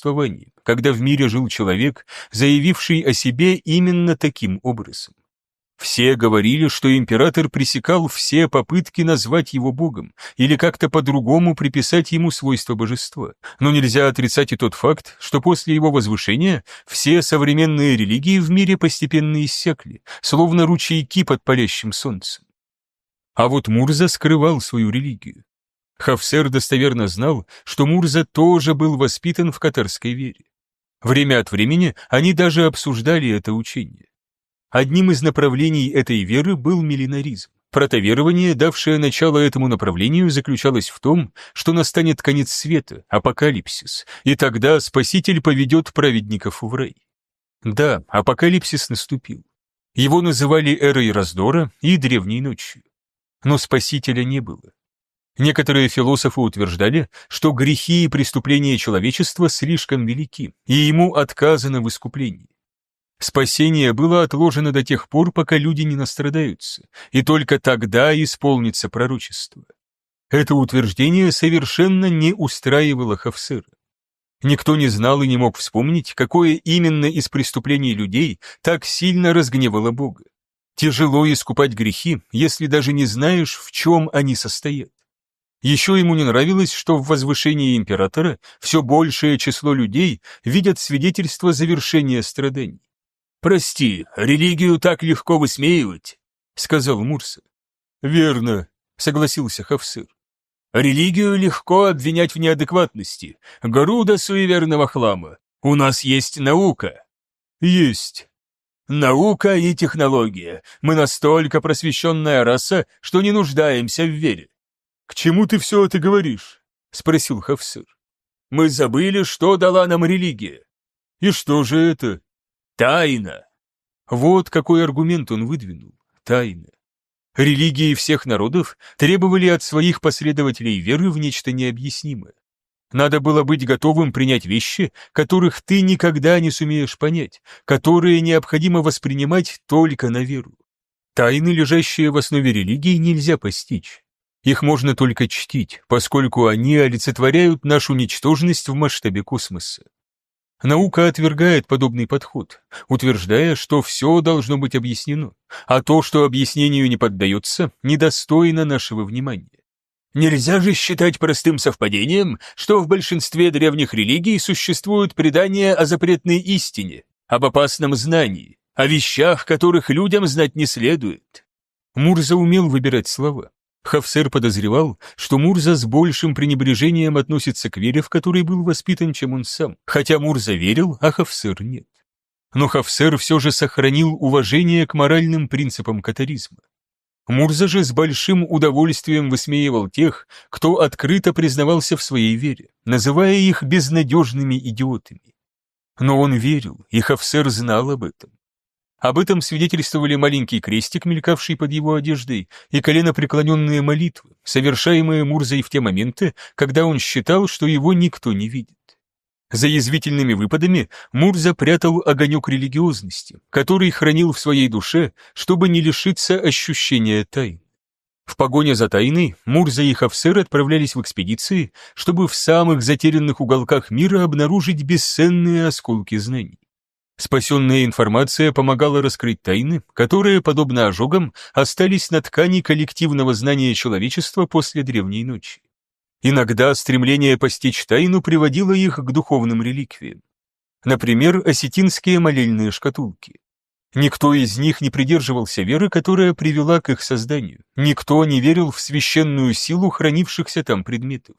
существования, когда в мире жил человек, заявивший о себе именно таким образом. Все говорили, что император пресекал все попытки назвать его богом или как-то по-другому приписать ему свойства божества, но нельзя отрицать и тот факт, что после его возвышения все современные религии в мире постепенно иссякли, словно ручейки под палящим солнцем. А вот Мурза скрывал свою религию. Хафсер достоверно знал, что Мурза тоже был воспитан в катарской вере. Время от времени они даже обсуждали это учение. Одним из направлений этой веры был миллинаризм. Протоверование, давшее начало этому направлению, заключалось в том, что настанет конец света, апокалипсис, и тогда Спаситель поведет праведников в рай. Да, апокалипсис наступил. Его называли эрой раздора и древней ночью. Но Спасителя не было. Некоторые философы утверждали, что грехи и преступления человечества слишком велики, и ему отказано в искуплении. Спасение было отложено до тех пор, пока люди не настрадаются, и только тогда исполнится пророчество. Это утверждение совершенно не устраивало Хафсера. Никто не знал и не мог вспомнить, какое именно из преступлений людей так сильно разгневало Бога. Тяжело искупать грехи, если даже не знаешь, в чем они состоят. Еще ему не нравилось, что в возвышении императора все большее число людей видят свидетельство завершения страданий. «Прости, религию так легко высмеивать», — сказал Мурса. «Верно», — согласился Хавсыр. «Религию легко обвинять в неадекватности, груда суеверного хлама. У нас есть наука». «Есть». «Наука и технология. Мы настолько просвещенная раса, что не нуждаемся в вере». «К чему ты все это говоришь?» — спросил Хавсыр. «Мы забыли, что дала нам религия». «И что же это?» Тайна. Вот какой аргумент он выдвинул. Тайна. Религии всех народов требовали от своих последователей веры в нечто необъяснимое. Надо было быть готовым принять вещи, которых ты никогда не сумеешь понять, которые необходимо воспринимать только на веру. Тайны, лежащие в основе религии, нельзя постичь. Их можно только чтить, поскольку они олицетворяют нашу ничтожность в масштабе космоса. Наука отвергает подобный подход, утверждая, что все должно быть объяснено, а то, что объяснению не поддается, недостойно нашего внимания. Нельзя же считать простым совпадением, что в большинстве древних религий существуют предания о запретной истине, об опасном знании, о вещах, которых людям знать не следует. Мурза умел выбирать слова. Хафсер подозревал, что Мурза с большим пренебрежением относится к вере, в которой был воспитан, чем он сам, хотя Мурза верил, а Хафсер нет. Но Хафсер все же сохранил уважение к моральным принципам катаризма. Мурза же с большим удовольствием высмеивал тех, кто открыто признавался в своей вере, называя их безнадежными идиотами. Но он верил, и Хафсер знал об этом. Об этом свидетельствовали маленький крестик, мелькавший под его одеждой, и коленопреклоненные молитвы, совершаемые Мурзой в те моменты, когда он считал, что его никто не видит. За язвительными выпадами Мурза прятал огонек религиозности, который хранил в своей душе, чтобы не лишиться ощущения тайн. В погоне за тайной Мурза и Хафсер отправлялись в экспедиции, чтобы в самых затерянных уголках мира обнаружить бесценные осколки знаний. Спасенная информация помогала раскрыть тайны, которые, подобно ожогам, остались на ткани коллективного знания человечества после Древней Ночи. Иногда стремление постичь тайну приводило их к духовным реликвиям. Например, осетинские молельные шкатулки. Никто из них не придерживался веры, которая привела к их созданию. Никто не верил в священную силу хранившихся там предметов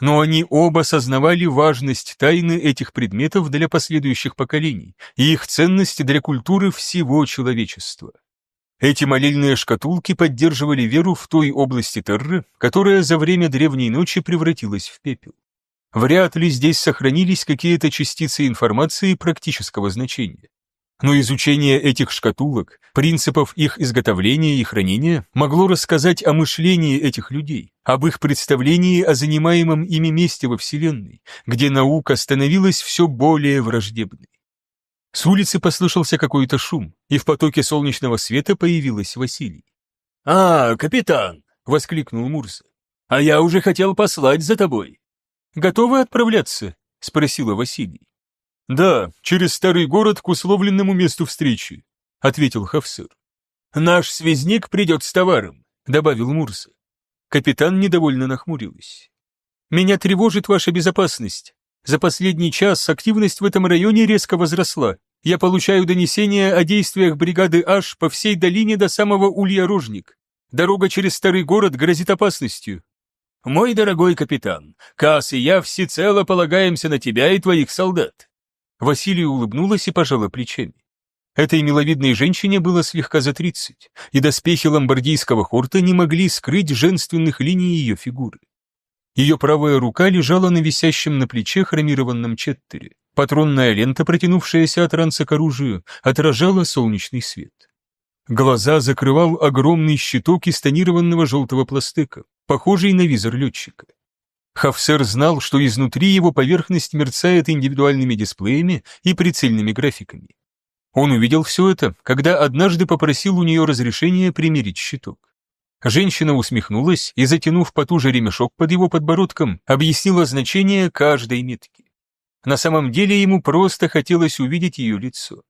но они оба сознавали важность тайны этих предметов для последующих поколений и их ценность для культуры всего человечества. Эти молельные шкатулки поддерживали веру в той области Терры, которая за время Древней Ночи превратилась в пепел. Вряд ли здесь сохранились какие-то частицы информации практического значения. Но изучение этих шкатулок, принципов их изготовления и хранения могло рассказать о мышлении этих людей, об их представлении о занимаемом ими месте во Вселенной, где наука становилась все более враждебной. С улицы послышался какой-то шум, и в потоке солнечного света появилась Василий. «А, капитан!» — воскликнул Мурса. «А я уже хотел послать за тобой». «Готовы отправляться?» — спросила Василий. «Да, через старый город к условленному месту встречи», — ответил Хавсыр. «Наш связник придет с товаром», — добавил Мурса. Капитан недовольно нахмурилась. «Меня тревожит ваша безопасность. За последний час активность в этом районе резко возросла. Я получаю донесения о действиях бригады Аш по всей долине до самого Улья-Рожник. Дорога через старый город грозит опасностью. Мой дорогой капитан, Кас и я всецело полагаемся на тебя и твоих солдат. Василий улыбнулась и пожала плечами. Этой миловидной женщине было слегка за тридцать, и доспехи ломбардийского хорта не могли скрыть женственных линий ее фигуры. Ее правая рука лежала на висящем на плече хромированном четтере. Патронная лента, протянувшаяся от ранца к оружию, отражала солнечный свет. Глаза закрывал огромный щиток из тонированного желтого пластика, похожий на визор летчика. Хафсер знал, что изнутри его поверхность мерцает индивидуальными дисплеями и прицельными графиками. Он увидел все это, когда однажды попросил у нее разрешения примерить щиток. Женщина усмехнулась и, затянув потуже ремешок под его подбородком, объяснила значение каждой метки. На самом деле ему просто хотелось увидеть ее лицо.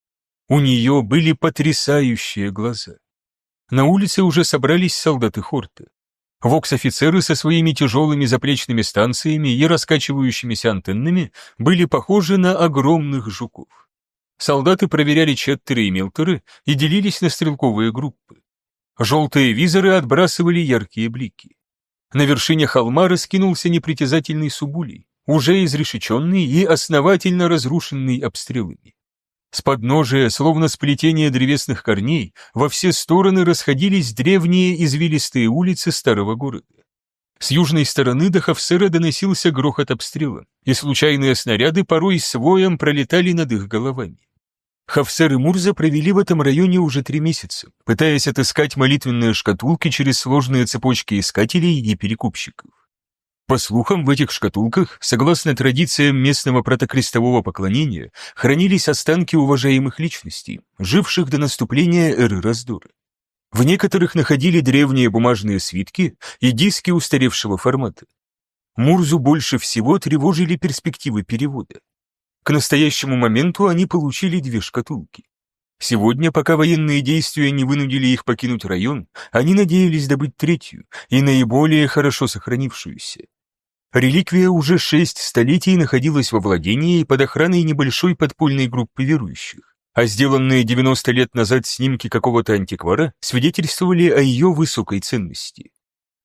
У нее были потрясающие глаза. На улице уже собрались солдаты Хорта. Вокс-офицеры со своими тяжелыми заплечными станциями и раскачивающимися антеннами были похожи на огромных жуков. Солдаты проверяли четтеры и мелтеры и делились на стрелковые группы. Желтые визоры отбрасывали яркие блики. На вершине холма раскинулся непритязательный Субулей, уже изрешеченный и основательно разрушенный обстрелами. С подножия, словно сплетение древесных корней, во все стороны расходились древние извилистые улицы старого города. С южной стороны до Хавсера доносился грохот обстрела, и случайные снаряды порой с воем пролетали над их головами. Хавсер и Мурза провели в этом районе уже три месяца, пытаясь отыскать молитвенные шкатулки через сложные цепочки искателей и перекупщиков. По слухам, в этих шкатулках, согласно традициям местного протокрестового поклонения, хранились останки уважаемых личностей, живших до наступления эры раздора. В некоторых находили древние бумажные свитки и диски устаревшего формата. Мурзу больше всего тревожили перспективы перевода. К настоящему моменту они получили две шкатулки. Сегодня, пока военные действия не вынудили их покинуть район, они надеялись добыть третью и наиболее хорошо сохранившуюся. Реликвия уже шесть столетий находилась во владении под охраной небольшой подпольной группы верующих, а сделанные 90 лет назад снимки какого-то антиквара свидетельствовали о ее высокой ценности.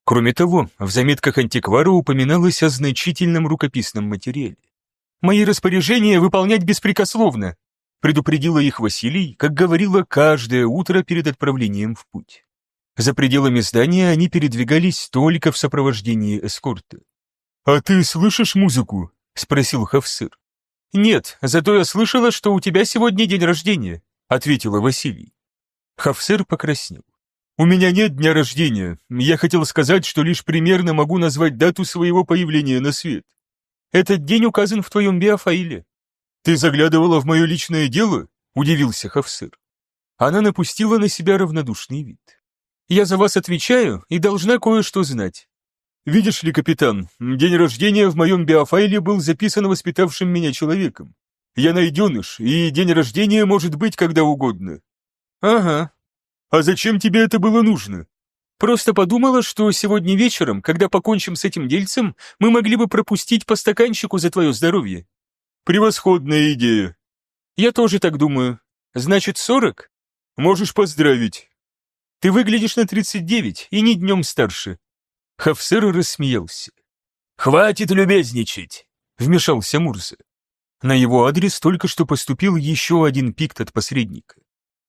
Кроме того, в заметках антиквара упоминалось о значительном рукописном материале. Мои распоряжения выполнять беспрекословно, предупредила их Василий, как говорила каждое утро перед отправлением в путь. За пределами здания они передвигались только в сопровождении эскорта. «А ты слышишь музыку?» — спросил Хавсыр. «Нет, зато я слышала, что у тебя сегодня день рождения», — ответила Василий. Хавсыр покраснел. «У меня нет дня рождения. Я хотел сказать, что лишь примерно могу назвать дату своего появления на свет. Этот день указан в твоем биофаиле. Ты заглядывала в мое личное дело? Удивился Хавсыр. Она напустила на себя равнодушный вид. Я за вас отвечаю и должна кое-что знать. Видишь ли, капитан, день рождения в моем биофайле был записан воспитавшим меня человеком. Я найденыш, и день рождения может быть когда угодно. Ага. А зачем тебе это было нужно? Просто подумала, что сегодня вечером, когда покончим с этим дельцем, мы могли бы пропустить по стаканчику за твое здоровье. Превосходная идея. Я тоже так думаю. Значит, сорок? Можешь поздравить. Ты выглядишь на тридцать девять и не днем старше. Хафсер рассмеялся. «Хватит любезничать!» — вмешался Мурза. На его адрес только что поступил еще один пикт от посредника.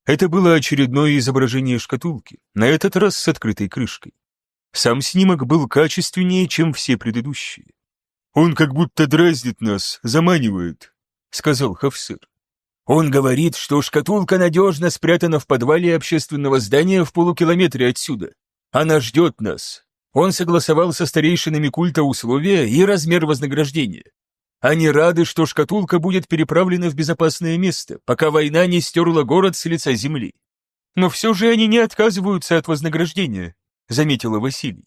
Это было очередное изображение шкатулки, на этот раз с открытой крышкой. Сам снимок был качественнее, чем все предыдущие. «Он как будто дразнит нас, заманивает», — сказал Хавсыр. «Он говорит, что шкатулка надежно спрятана в подвале общественного здания в полукилометре отсюда. Она ждет нас. Он согласовал со старейшинами культа условия и размер вознаграждения. Они рады, что шкатулка будет переправлена в безопасное место, пока война не стерла город с лица земли. Но все же они не отказываются от вознаграждения, заметила Василий.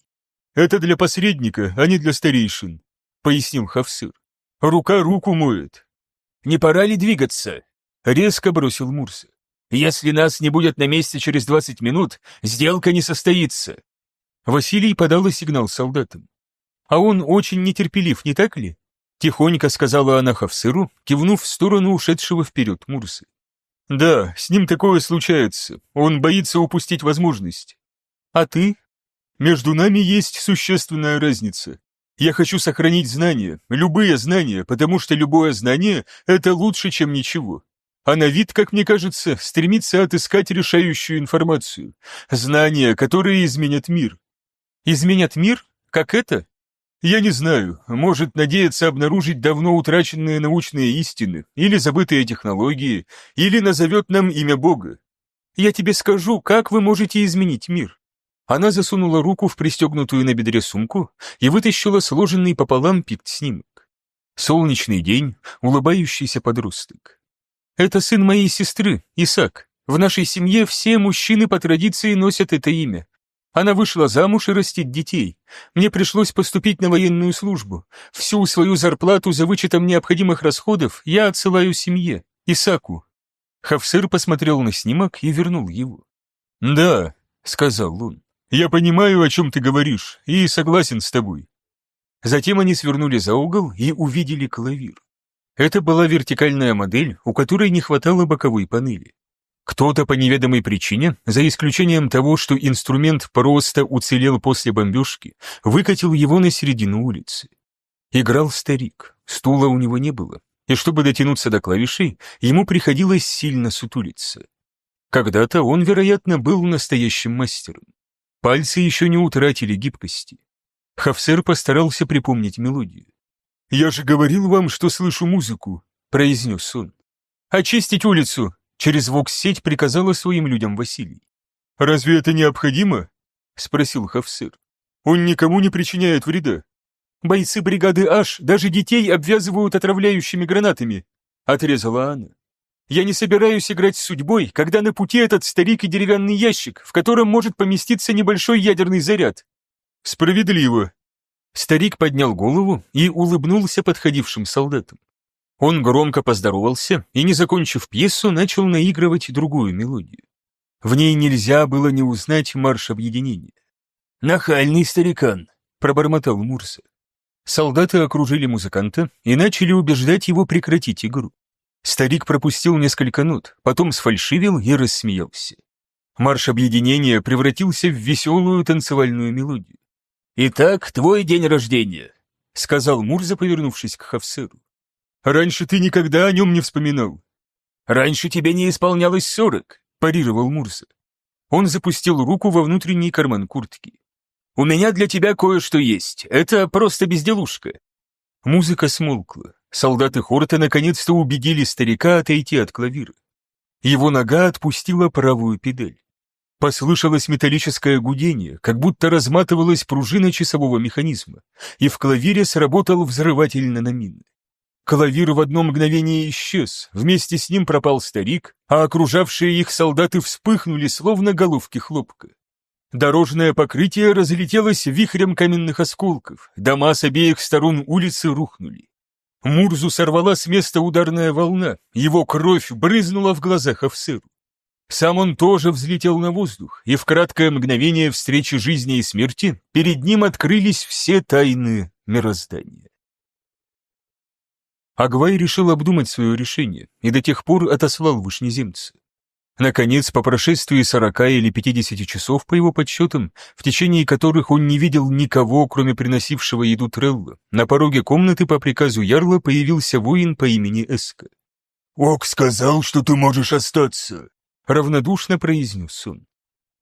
Это для посредника, а не для старейшин, пояснил Хавсыр. Рука руку моет. Не пора ли двигаться? Резко бросил Мурса. Если нас не будет на месте через 20 минут, сделка не состоится. Василий подал сигнал солдатам. А он очень нетерпелив, не так ли? Тихонько сказала она Хавсыру, кивнув в сторону ушедшего вперед Мурсы. Да, с ним такое случается. Он боится упустить возможность. А ты? Между нами есть существенная разница. Я хочу сохранить знания, любые знания, потому что любое знание — это лучше, чем ничего. А на вид, как мне кажется, стремится отыскать решающую информацию. Знания, которые изменят мир. Изменят мир? Как это? Я не знаю, может надеяться обнаружить давно утраченные научные истины, или забытые технологии, или назовет нам имя Бога. Я тебе скажу, как вы можете изменить мир. Она засунула руку в пристегнутую на бедре сумку и вытащила сложенный пополам пикт-снимок. Солнечный день, улыбающийся подросток. Это сын моей сестры, Исаак. В нашей семье все мужчины по традиции носят это имя, она вышла замуж и растит детей. Мне пришлось поступить на военную службу. Всю свою зарплату за вычетом необходимых расходов я отсылаю семье, Исаку. Хавсыр посмотрел на снимок и вернул его. «Да», — сказал он, — «я понимаю, о чем ты говоришь, и согласен с тобой». Затем они свернули за угол и увидели клавир. Это была вертикальная модель, у которой не хватало боковой панели. Кто-то по неведомой причине, за исключением того, что инструмент просто уцелел после бомбежки, выкатил его на середину улицы. Играл старик, стула у него не было, и чтобы дотянуться до клавишей, ему приходилось сильно сутулиться. Когда-то он, вероятно, был настоящим мастером. Пальцы еще не утратили гибкости. Хафсер постарался припомнить мелодию. «Я же говорил вам, что слышу музыку», — произнес он. «Очистить улицу!» Через вокс-сеть приказала своим людям Василий. «Разве это необходимо?» — спросил Хавсыр. «Он никому не причиняет вреда. Бойцы бригады Аш даже детей обвязывают отравляющими гранатами», — отрезала она. «Я не собираюсь играть с судьбой, когда на пути этот старик и деревянный ящик, в котором может поместиться небольшой ядерный заряд». «Справедливо». Старик поднял голову и улыбнулся подходившим солдатам. Он громко поздоровался и, не закончив пьесу, начал наигрывать другую мелодию. В ней нельзя было не узнать марш объединения. «Нахальный старикан», — пробормотал Мурса. Солдаты окружили музыканта и начали убеждать его прекратить игру. Старик пропустил несколько нот, потом сфальшивил и рассмеялся. Марш объединения превратился в веселую танцевальную мелодию. «Итак, твой день рождения», — сказал Мурза, повернувшись к Хавсеру. Раньше ты никогда о нем не вспоминал. Раньше тебе не исполнялось сорок, парировал Мурса. Он запустил руку во внутренний карман куртки. У меня для тебя кое-что есть. Это просто безделушка. Музыка смолкла. Солдаты Хорта наконец-то убедили старика отойти от клавира. Его нога отпустила правую педаль. Послышалось металлическое гудение, как будто разматывалась пружина часового механизма, и в клавире сработал взрыватель наномины. Клавир в одно мгновение исчез, вместе с ним пропал старик, а окружавшие их солдаты вспыхнули, словно головки хлопка. Дорожное покрытие разлетелось вихрем каменных осколков, дома с обеих сторон улицы рухнули. Мурзу сорвала с места ударная волна, его кровь брызнула в глазах Овсыру. Сам он тоже взлетел на воздух, и в краткое мгновение встречи жизни и смерти перед ним открылись все тайны мироздания. Агвай решил обдумать свое решение и до тех пор отослал вышнеземца. Наконец, по прошествии сорока или пятидесяти часов, по его подсчетам, в течение которых он не видел никого, кроме приносившего еду Трелла, на пороге комнаты по приказу Ярла появился воин по имени Эска. «Ок сказал, что ты можешь остаться», — равнодушно произнес он.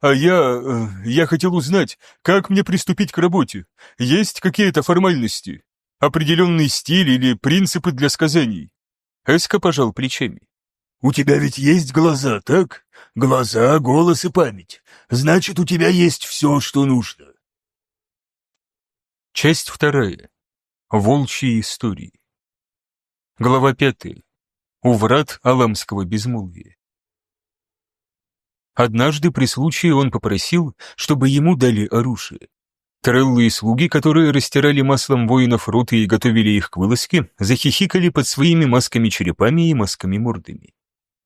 «А я... Э, я хотел узнать, как мне приступить к работе? Есть какие-то формальности?» Определенный стиль или принципы для сказаний?» Эска пожал плечами. «У тебя ведь есть глаза, так? Глаза, голос и память. Значит, у тебя есть все, что нужно». Часть вторая. Волчьи истории. Глава пятая. У врат Аламского безмолвия. Однажды при случае он попросил, чтобы ему дали оружие. Треллы и слуги, которые растирали маслом воинов роты и готовили их к вылазке, захихикали под своими масками-черепами и масками-мордами.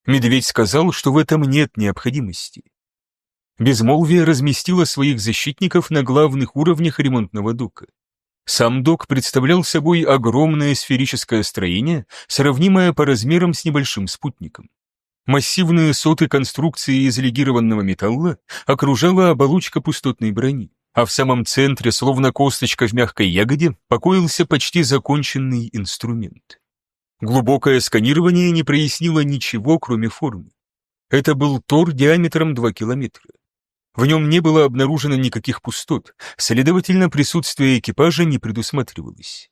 Медведь сказал, что в этом нет необходимости. Безмолвие разместило своих защитников на главных уровнях ремонтного дока. Сам док представлял собой огромное сферическое строение, сравнимое по размерам с небольшим спутником. Массивные соты конструкции из легированного металла окружала оболочка пустотной брони, а в самом центре, словно косточка в мягкой ягоде, покоился почти законченный инструмент. Глубокое сканирование не прояснило ничего, кроме формы. Это был тор диаметром 2 километра. В нем не было обнаружено никаких пустот, следовательно, присутствие экипажа не предусматривалось.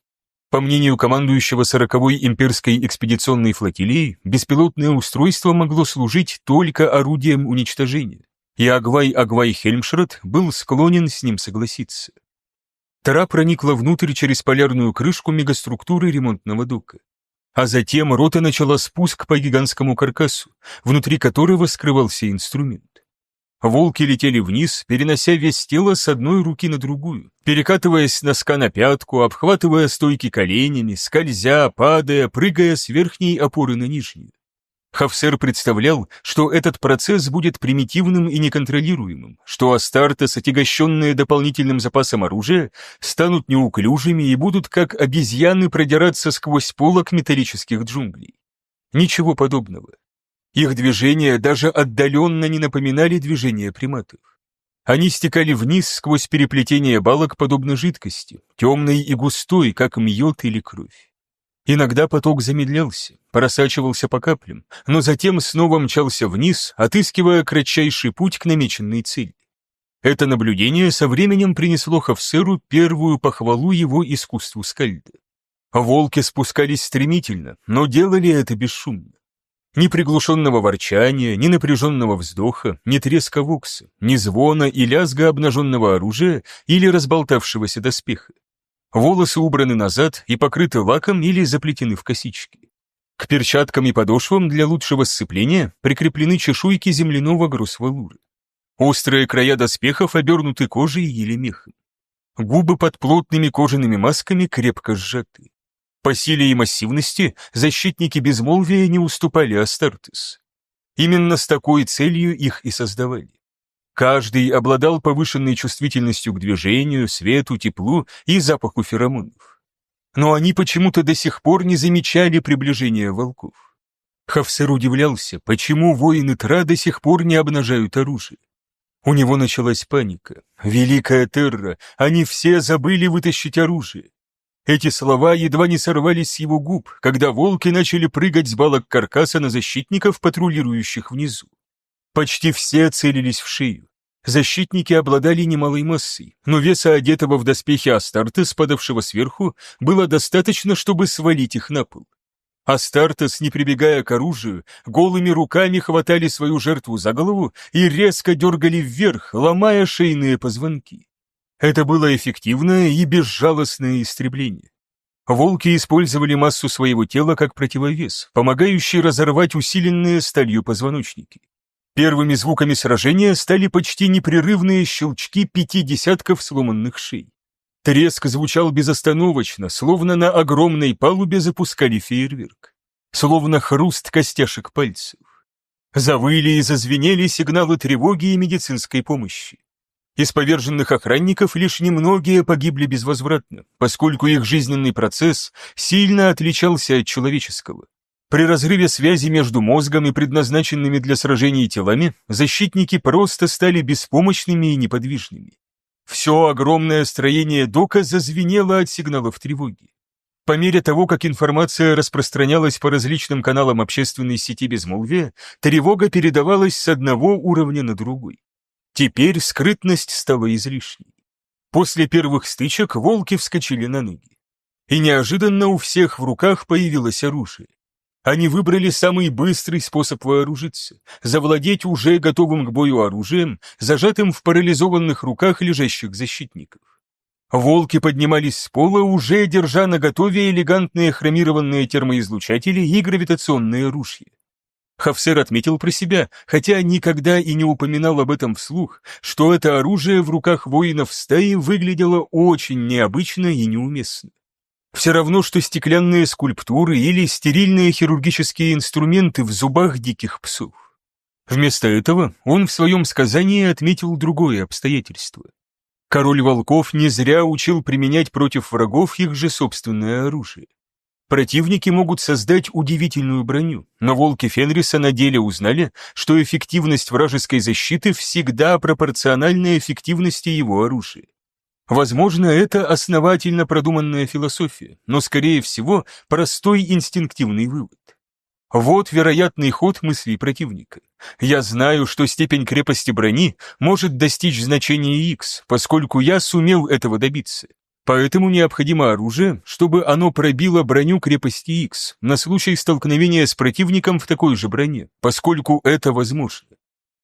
По мнению командующего 40-й имперской экспедиционной флотилии, беспилотное устройство могло служить только орудием уничтожения, и Агвай-Агвай Хельмшрот был склонен с ним согласиться. Тара проникла внутрь через полярную крышку мегаструктуры ремонтного дока. А затем рота начала спуск по гигантскому каркасу, внутри которого скрывался инструмент. Волки летели вниз, перенося весь тело с одной руки на другую, перекатываясь носка на пятку, обхватывая стойки коленями, скользя, падая, прыгая с верхней опоры на нижнюю. Хафсер представлял, что этот процесс будет примитивным и неконтролируемым, что Астартес, отягощенные дополнительным запасом оружия, станут неуклюжими и будут как обезьяны продираться сквозь полок металлических джунглей. Ничего подобного. Их движения даже отдаленно не напоминали движения приматов. Они стекали вниз сквозь переплетение балок подобно жидкости, темной и густой, как мьет или кровь. Иногда поток замедлялся, просачивался по каплям, но затем снова мчался вниз, отыскивая кратчайший путь к намеченной цели. Это наблюдение со временем принесло Хавсеру первую похвалу его искусству скальда. Волки спускались стремительно, но делали это бесшумно. Ни приглушенного ворчания, ни напряженного вздоха, ни треска вокса, ни звона и лязга обнаженного оружия или разболтавшегося доспеха. Волосы убраны назад и покрыты лаком или заплетены в косички. К перчаткам и подошвам для лучшего сцепления прикреплены чешуйки земляного гроссвалура. Острые края доспехов обернуты кожей или мехом. Губы под плотными кожаными масками крепко сжаты. По силе и массивности защитники безмолвия не уступали Астартес. Именно с такой целью их и создавали. Каждый обладал повышенной чувствительностью к движению, свету, теплу и запаху феромонов. Но они почему-то до сих пор не замечали приближения волков. Хавсер удивлялся, почему воины Тра до сих пор не обнажают оружие. У него началась паника. Великая Терра, они все забыли вытащить оружие. Эти слова едва не сорвались с его губ, когда волки начали прыгать с балок каркаса на защитников, патрулирующих внизу. Почти все целились в шею. Защитники обладали немалой массой, но веса одетого в доспехи Астартес, падавшего сверху, было достаточно, чтобы свалить их на пол. Астартес, не прибегая к оружию, голыми руками хватали свою жертву за голову и резко дергали вверх, ломая шейные позвонки. Это было эффективное и безжалостное истребление. Волки использовали массу своего тела как противовес, помогающий разорвать усиленные сталью позвоночники. Первыми звуками сражения стали почти непрерывные щелчки пяти десятков сломанных шей. Треск звучал безостановочно, словно на огромной палубе запускали фейерверк. Словно хруст костяшек пальцев. Завыли и зазвенели сигналы тревоги и медицинской помощи. Из поверженных охранников лишь немногие погибли безвозвратно, поскольку их жизненный процесс сильно отличался от человеческого. При разрыве связи между мозгом и предназначенными для сражений телами защитники просто стали беспомощными и неподвижными. Все огромное строение дока зазвенело от сигналов тревоги. По мере того, как информация распространялась по различным каналам общественной сети безмолвия, тревога передавалась с одного уровня на другой. Теперь скрытность стала излишней. После первых стычек волки вскочили на ноги. И неожиданно у всех в руках появилось оружие. Они выбрали самый быстрый способ вооружиться, завладеть уже готовым к бою оружием, зажатым в парализованных руках лежащих защитников. Волки поднимались с пола, уже держа на готове элегантные хромированные термоизлучатели и гравитационные ружья. Хафсер отметил про себя, хотя никогда и не упоминал об этом вслух, что это оружие в руках воинов стаи выглядело очень необычно и неуместно. Все равно, что стеклянные скульптуры или стерильные хирургические инструменты в зубах диких псов. Вместо этого он в своем сказании отметил другое обстоятельство. Король волков не зря учил применять против врагов их же собственное оружие. Противники могут создать удивительную броню, но волки Фенриса на деле узнали, что эффективность вражеской защиты всегда пропорциональна эффективности его оружия. Возможно, это основательно продуманная философия, но, скорее всего, простой инстинктивный вывод. Вот вероятный ход мыслей противника. Я знаю, что степень крепости брони может достичь значения X, поскольку я сумел этого добиться. Поэтому необходимо оружие, чтобы оно пробило броню крепости X на случай столкновения с противником в такой же броне, поскольку это возможно.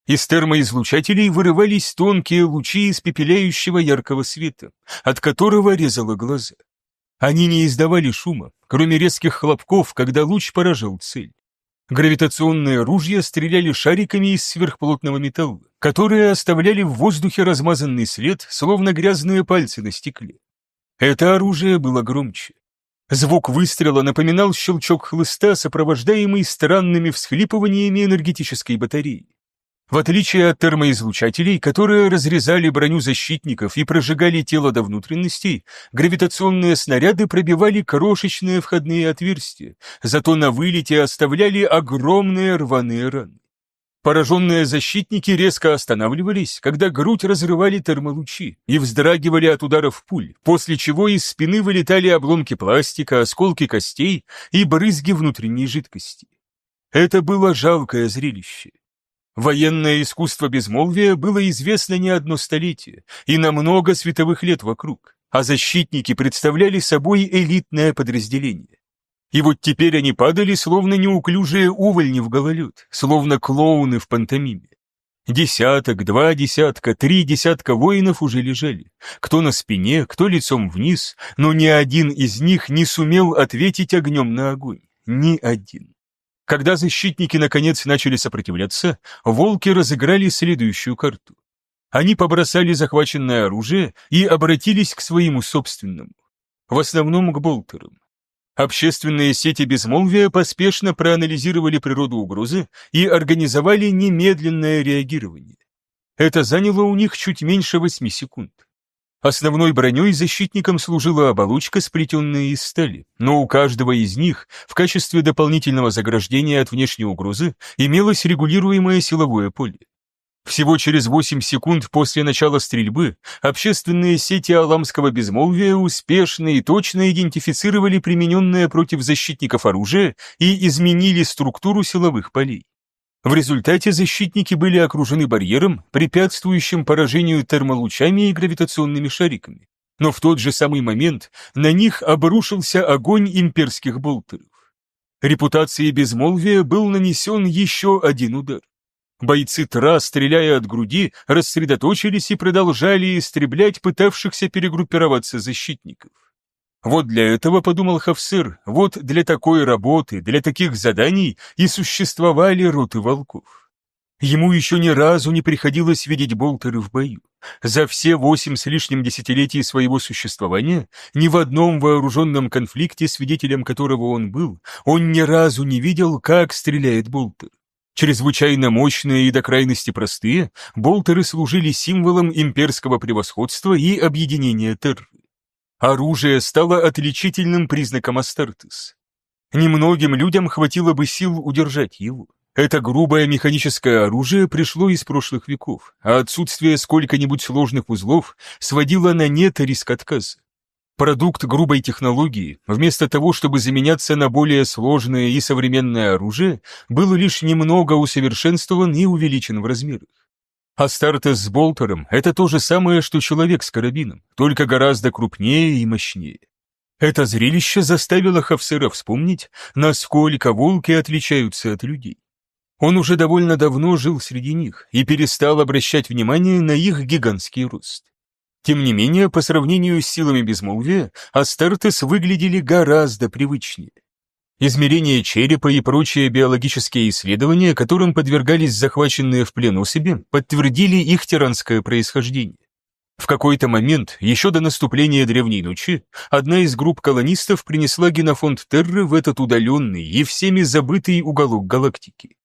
Из термоизлучателей вырывались тонкие лучи испепеляющего яркого света, от которого резало глаза. Они не издавали шума, кроме резких хлопков, когда луч поражал цель. Гравитационные ружья стреляли шариками из сверхплотного металла, которые оставляли в воздухе размазанный след, словно грязные пальцы на стекле. Это оружие было громче. Звук выстрела напоминал щелчок хлыста, сопровождаемый странными всхлипываниями энергетической батареи. В отличие от термоизлучателей, которые разрезали броню защитников и прожигали тело до внутренностей, гравитационные снаряды пробивали крошечные входные отверстия, зато на вылете оставляли огромные рваные раны. Пораженные защитники резко останавливались, когда грудь разрывали термолучи и вздрагивали от ударов пуль, после чего из спины вылетали обломки пластика, осколки костей и брызги внутренней жидкости. Это было жалкое зрелище. Военное искусство безмолвия было известно не одно столетие и на много световых лет вокруг, а защитники представляли собой элитное подразделение. И вот теперь они падали, словно неуклюжие увольни в гололед, словно клоуны в пантомиме. Десяток, два десятка, три десятка воинов уже лежали, кто на спине, кто лицом вниз, но ни один из них не сумел ответить огнем на огонь. Ни один. Когда защитники наконец начали сопротивляться, волки разыграли следующую карту. Они побросали захваченное оружие и обратились к своему собственному. В основном к болтерам. Общественные сети безмолвия поспешно проанализировали природу угрозы и организовали немедленное реагирование. Это заняло у них чуть меньше восьми секунд. Основной броней защитникам служила оболочка, сплетенная из стали, но у каждого из них в качестве дополнительного заграждения от внешней угрозы имелось регулируемое силовое поле. Всего через 8 секунд после начала стрельбы общественные сети аламского безмолвия успешно и точно идентифицировали примененное против защитников оружие и изменили структуру силовых полей. В результате защитники были окружены барьером, препятствующим поражению термолучами и гравитационными шариками. Но в тот же самый момент на них обрушился огонь имперских болтеров. Репутации безмолвия был нанесен еще один удар. Бойцы Тра, стреляя от груди, рассредоточились и продолжали истреблять пытавшихся перегруппироваться защитников. Вот для этого, подумал Хавсыр, вот для такой работы, для таких заданий и существовали роты волков. Ему еще ни разу не приходилось видеть болтеры в бою. За все восемь с лишним десятилетий своего существования ни в одном вооруженном конфликте, свидетелем которого он был, он ни разу не видел, как стреляет болтер. Чрезвычайно мощные и до крайности простые, болтеры служили символом имперского превосходства и объединения терры. Оружие стало отличительным признаком Астартес. Немногим людям хватило бы сил удержать его. Это грубое механическое оружие пришло из прошлых веков, а отсутствие сколько-нибудь сложных узлов сводило на нет риск отказа. Продукт грубой технологии, вместо того, чтобы заменяться на более сложное и современное оружие, был лишь немного усовершенствован и увеличен в размерах. Астартес с болтером — это то же самое, что человек с карабином, только гораздо крупнее и мощнее. Это зрелище заставило Хавсера вспомнить, насколько волки отличаются от людей. Он уже довольно давно жил среди них и перестал обращать внимание на их гигантский рост. Тем не менее, по сравнению с силами безмолвия, Астартес выглядели гораздо привычнее. Измерение черепа и прочие биологические исследования, которым подвергались захваченные в плен особи, подтвердили их тиранское происхождение. В какой-то момент, еще до наступления Древней Ночи, одна из групп колонистов принесла генофонд Терры в этот удаленный и всеми забытый уголок галактики.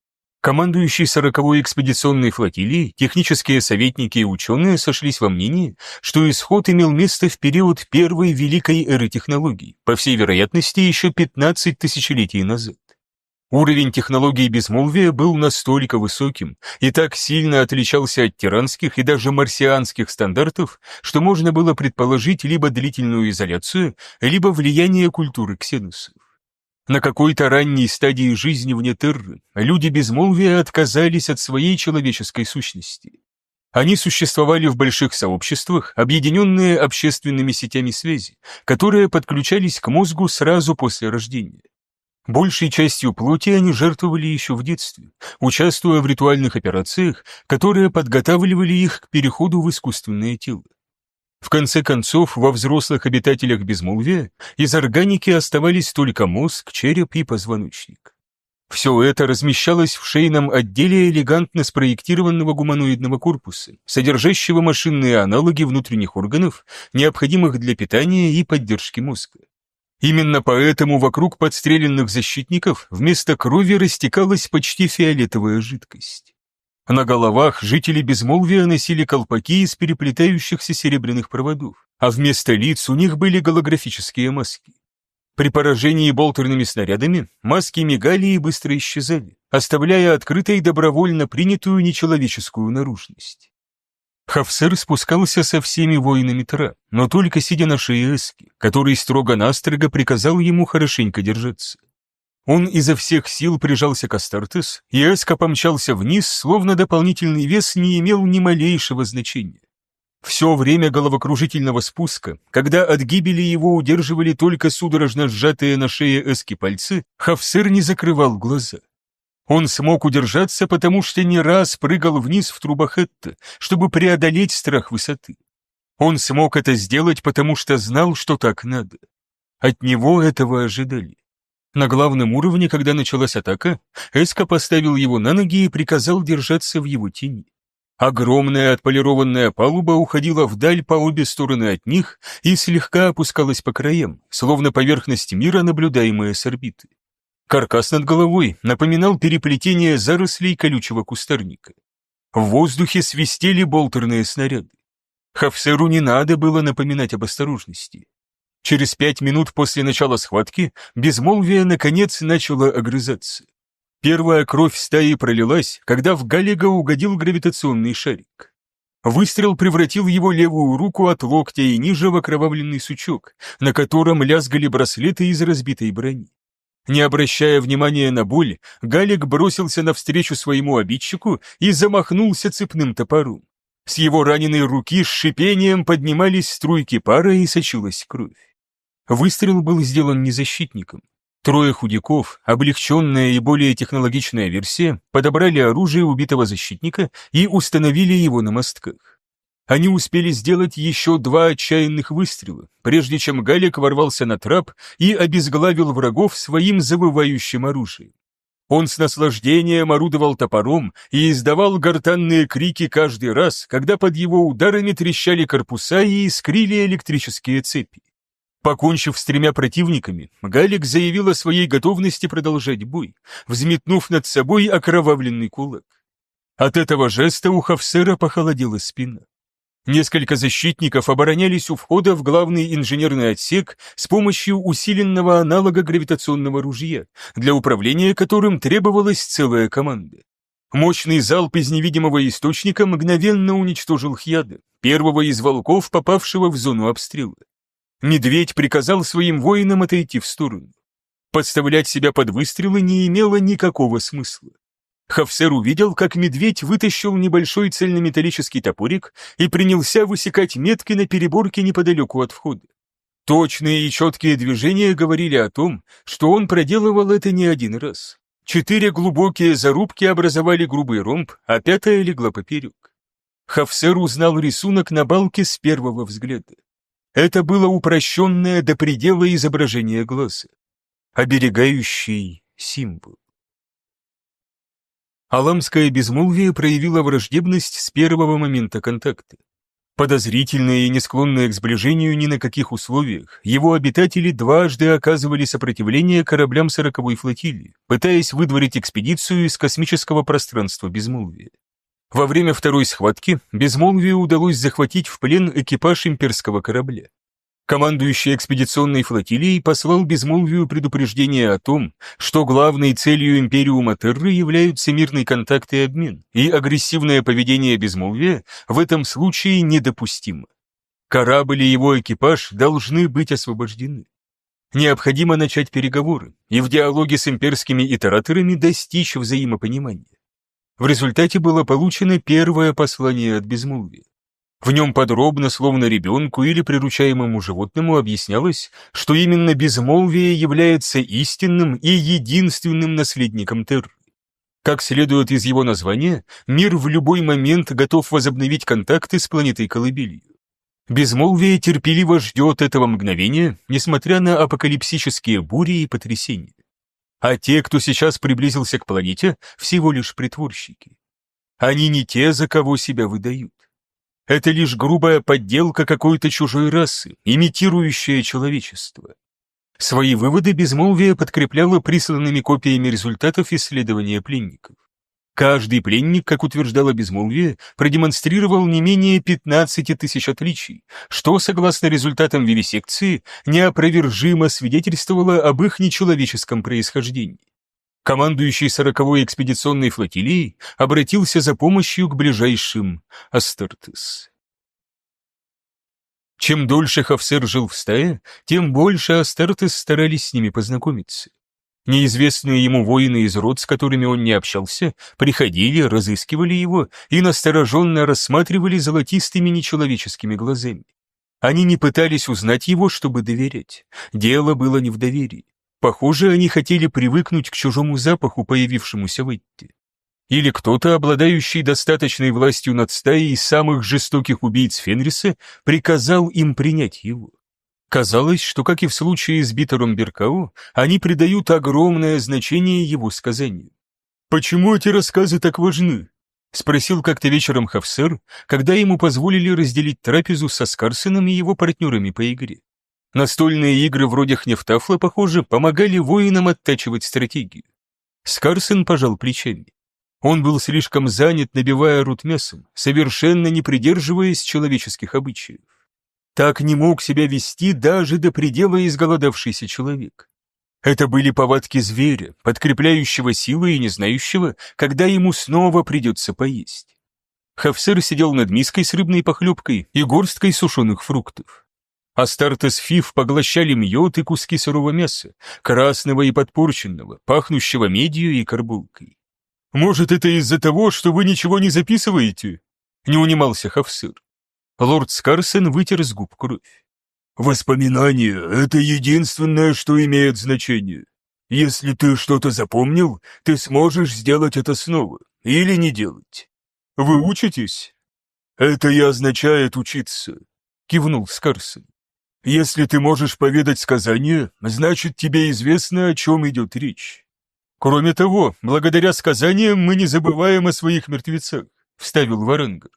Командующий сороковой экспедиционной флотилией, технические советники и ученые сошлись во мнении, что исход имел место в период первой великой эры технологий, по всей вероятности еще 15 тысячелетий назад. Уровень технологий безмолвия был настолько высоким и так сильно отличался от тиранских и даже марсианских стандартов, что можно было предположить либо длительную изоляцию, либо влияние культуры ксенусов. На какой-то ранней стадии жизни вне Терры люди безмолвия отказались от своей человеческой сущности. Они существовали в больших сообществах, объединенные общественными сетями связи, которые подключались к мозгу сразу после рождения. Большей частью плоти они жертвовали еще в детстве, участвуя в ритуальных операциях, которые подготавливали их к переходу в искусственное тело. В конце концов, во взрослых обитателях безмолвия из органики оставались только мозг, череп и позвоночник. Все это размещалось в шейном отделе элегантно спроектированного гуманоидного корпуса, содержащего машинные аналоги внутренних органов, необходимых для питания и поддержки мозга. Именно поэтому вокруг подстреленных защитников вместо крови растекалась почти фиолетовая жидкость. На головах жители безмолвия носили колпаки из переплетающихся серебряных проводов, а вместо лиц у них были голографические маски. При поражении болтерными снарядами маски мигали и быстро исчезали, оставляя открытой добровольно принятую нечеловеческую наружность. Хафсер спускался со всеми воинами Тра, но только сидя на шее Эски, который строго-настрого приказал ему хорошенько держаться. Он изо всех сил прижался к Астартес, и Эска помчался вниз, словно дополнительный вес не имел ни малейшего значения. Все время головокружительного спуска, когда от гибели его удерживали только судорожно сжатые на шее Эски пальцы, Хафсер не закрывал глаза. Он смог удержаться, потому что не раз прыгал вниз в Трубахетта, чтобы преодолеть страх высоты. Он смог это сделать, потому что знал, что так надо. От него этого ожидали. На главном уровне, когда началась атака, Эска поставил его на ноги и приказал держаться в его тени. Огромная отполированная палуба уходила вдаль по обе стороны от них и слегка опускалась по краям, словно поверхность мира, наблюдаемая с орбиты. Каркас над головой напоминал переплетение зарослей колючего кустарника. В воздухе свистели болтерные снаряды. Хафсеру не надо было напоминать об осторожности. Через пять минут после начала схватки безмолвие наконец начало огрызаться. Первая кровь стаи пролилась, когда в Галлига угодил гравитационный шарик. Выстрел превратил его левую руку от локтя и ниже в окровавленный сучок, на котором лязгали браслеты из разбитой брони. Не обращая внимания на боль, Галик бросился навстречу своему обидчику и замахнулся цепным топором. С его раненой руки с шипением поднимались струйки пара и сочилась кровь. Выстрел был сделан не защитником. Трое худяков, облегченная и более технологичная версия, подобрали оружие убитого защитника и установили его на мостках. Они успели сделать еще два отчаянных выстрела, прежде чем Галик ворвался на трап и обезглавил врагов своим завывающим оружием. Он с наслаждением орудовал топором и издавал гортанные крики каждый раз, когда под его ударами трещали корпуса и искрили электрические цепи. Покончив с тремя противниками, Галик заявил о своей готовности продолжать бой, взметнув над собой окровавленный кулак. От этого жеста у Хафсера похолодела спина. Несколько защитников оборонялись у входа в главный инженерный отсек с помощью усиленного аналога гравитационного ружья, для управления которым требовалась целая команда. Мощный залп из невидимого источника мгновенно уничтожил Хьяда, первого из волков, попавшего в зону обстрела. Медведь приказал своим воинам отойти в сторону. Подставлять себя под выстрелы не имело никакого смысла. Хафсер увидел, как медведь вытащил небольшой цельнометаллический топорик и принялся высекать метки на переборке неподалеку от входа. Точные и четкие движения говорили о том, что он проделывал это не один раз. Четыре глубокие зарубки образовали грубый ромб, а пятая легла поперек. Хафсер узнал рисунок на балке с первого взгляда. Это было упрощенное до предела изображение глаза. оберегающий символ. Аламское безмолвие проявило враждебность с первого момента контакта. Подозрительное и не склонное к сближению ни на каких условиях, его обитатели дважды оказывали сопротивление кораблям сороковой флотилии, пытаясь выдворить экспедицию из космического пространства безмолвия. Во время второй схватки безмолвию удалось захватить в плен экипаж имперского корабля. Командующий экспедиционной флотилией послал безмолвию предупреждение о том, что главной целью Империума Терры являются мирный контакт и обмен, и агрессивное поведение безмолвия в этом случае недопустимо. Корабль и его экипаж должны быть освобождены. Необходимо начать переговоры и в диалоге с имперскими итераторами достичь взаимопонимания. В результате было получено первое послание от безмолвия. В нем подробно, словно ребенку или приручаемому животному, объяснялось, что именно безмолвие является истинным и единственным наследником Терры. Как следует из его названия, мир в любой момент готов возобновить контакты с планетой Колыбелью. Безмолвие терпеливо ждет этого мгновения, несмотря на апокалипсические бури и потрясения. А те, кто сейчас приблизился к планете, всего лишь притворщики. Они не те, за кого себя выдают. Это лишь грубая подделка какой-то чужой расы, имитирующая человечество. Свои выводы безмолвие подкрепляло присланными копиями результатов исследования пленников. Каждый пленник, как утверждало безмолвие, продемонстрировал не менее 15 тысяч отличий, что, согласно результатам вивисекции, неопровержимо свидетельствовало об их нечеловеческом происхождении. Командующий сороковой экспедиционной флотилией обратился за помощью к ближайшим Астартес. Чем дольше Хавсер жил в стае, тем больше Астартес старались с ними познакомиться. Неизвестные ему воины из род, с которыми он не общался, приходили, разыскивали его и настороженно рассматривали золотистыми нечеловеческими глазами. Они не пытались узнать его, чтобы доверять. Дело было не в доверии. Похоже, они хотели привыкнуть к чужому запаху, появившемуся в Этте. Или кто-то, обладающий достаточной властью над стаей самых жестоких убийц Фенриса, приказал им принять его. Казалось, что, как и в случае с Битером Беркао, они придают огромное значение его сказанию. «Почему эти рассказы так важны?» — спросил как-то вечером Хавсер, когда ему позволили разделить трапезу со Скарсеном и его партнерами по игре. Настольные игры вроде Хнефтафла, похоже, помогали воинам оттачивать стратегию. Скарсен пожал плечами. Он был слишком занят, набивая рот мясом, совершенно не придерживаясь человеческих обычаев. Так не мог себя вести даже до предела изголодавшийся человек. Это были повадки зверя, подкрепляющего силы и не знающего, когда ему снова придется поесть. Хавсер сидел над миской с рыбной похлебкой и горсткой сушеных фруктов. Астартес Фиф поглощали мьет и куски сырого мяса, красного и подпорченного, пахнущего медью и карбулкой. «Может, это из-за того, что вы ничего не записываете?» — не унимался Хавсыр. Лорд Скарсен вытер с губ кровь. «Воспоминания — это единственное, что имеет значение. Если ты что-то запомнил, ты сможешь сделать это снова или не делать. Вы учитесь?» «Это и означает учиться», — кивнул Скарсен. Если ты можешь поведать сказание, значит, тебе известно, о чем идет речь. Кроме того, благодаря сказаниям мы не забываем о своих мертвецах, вставил Варенгер.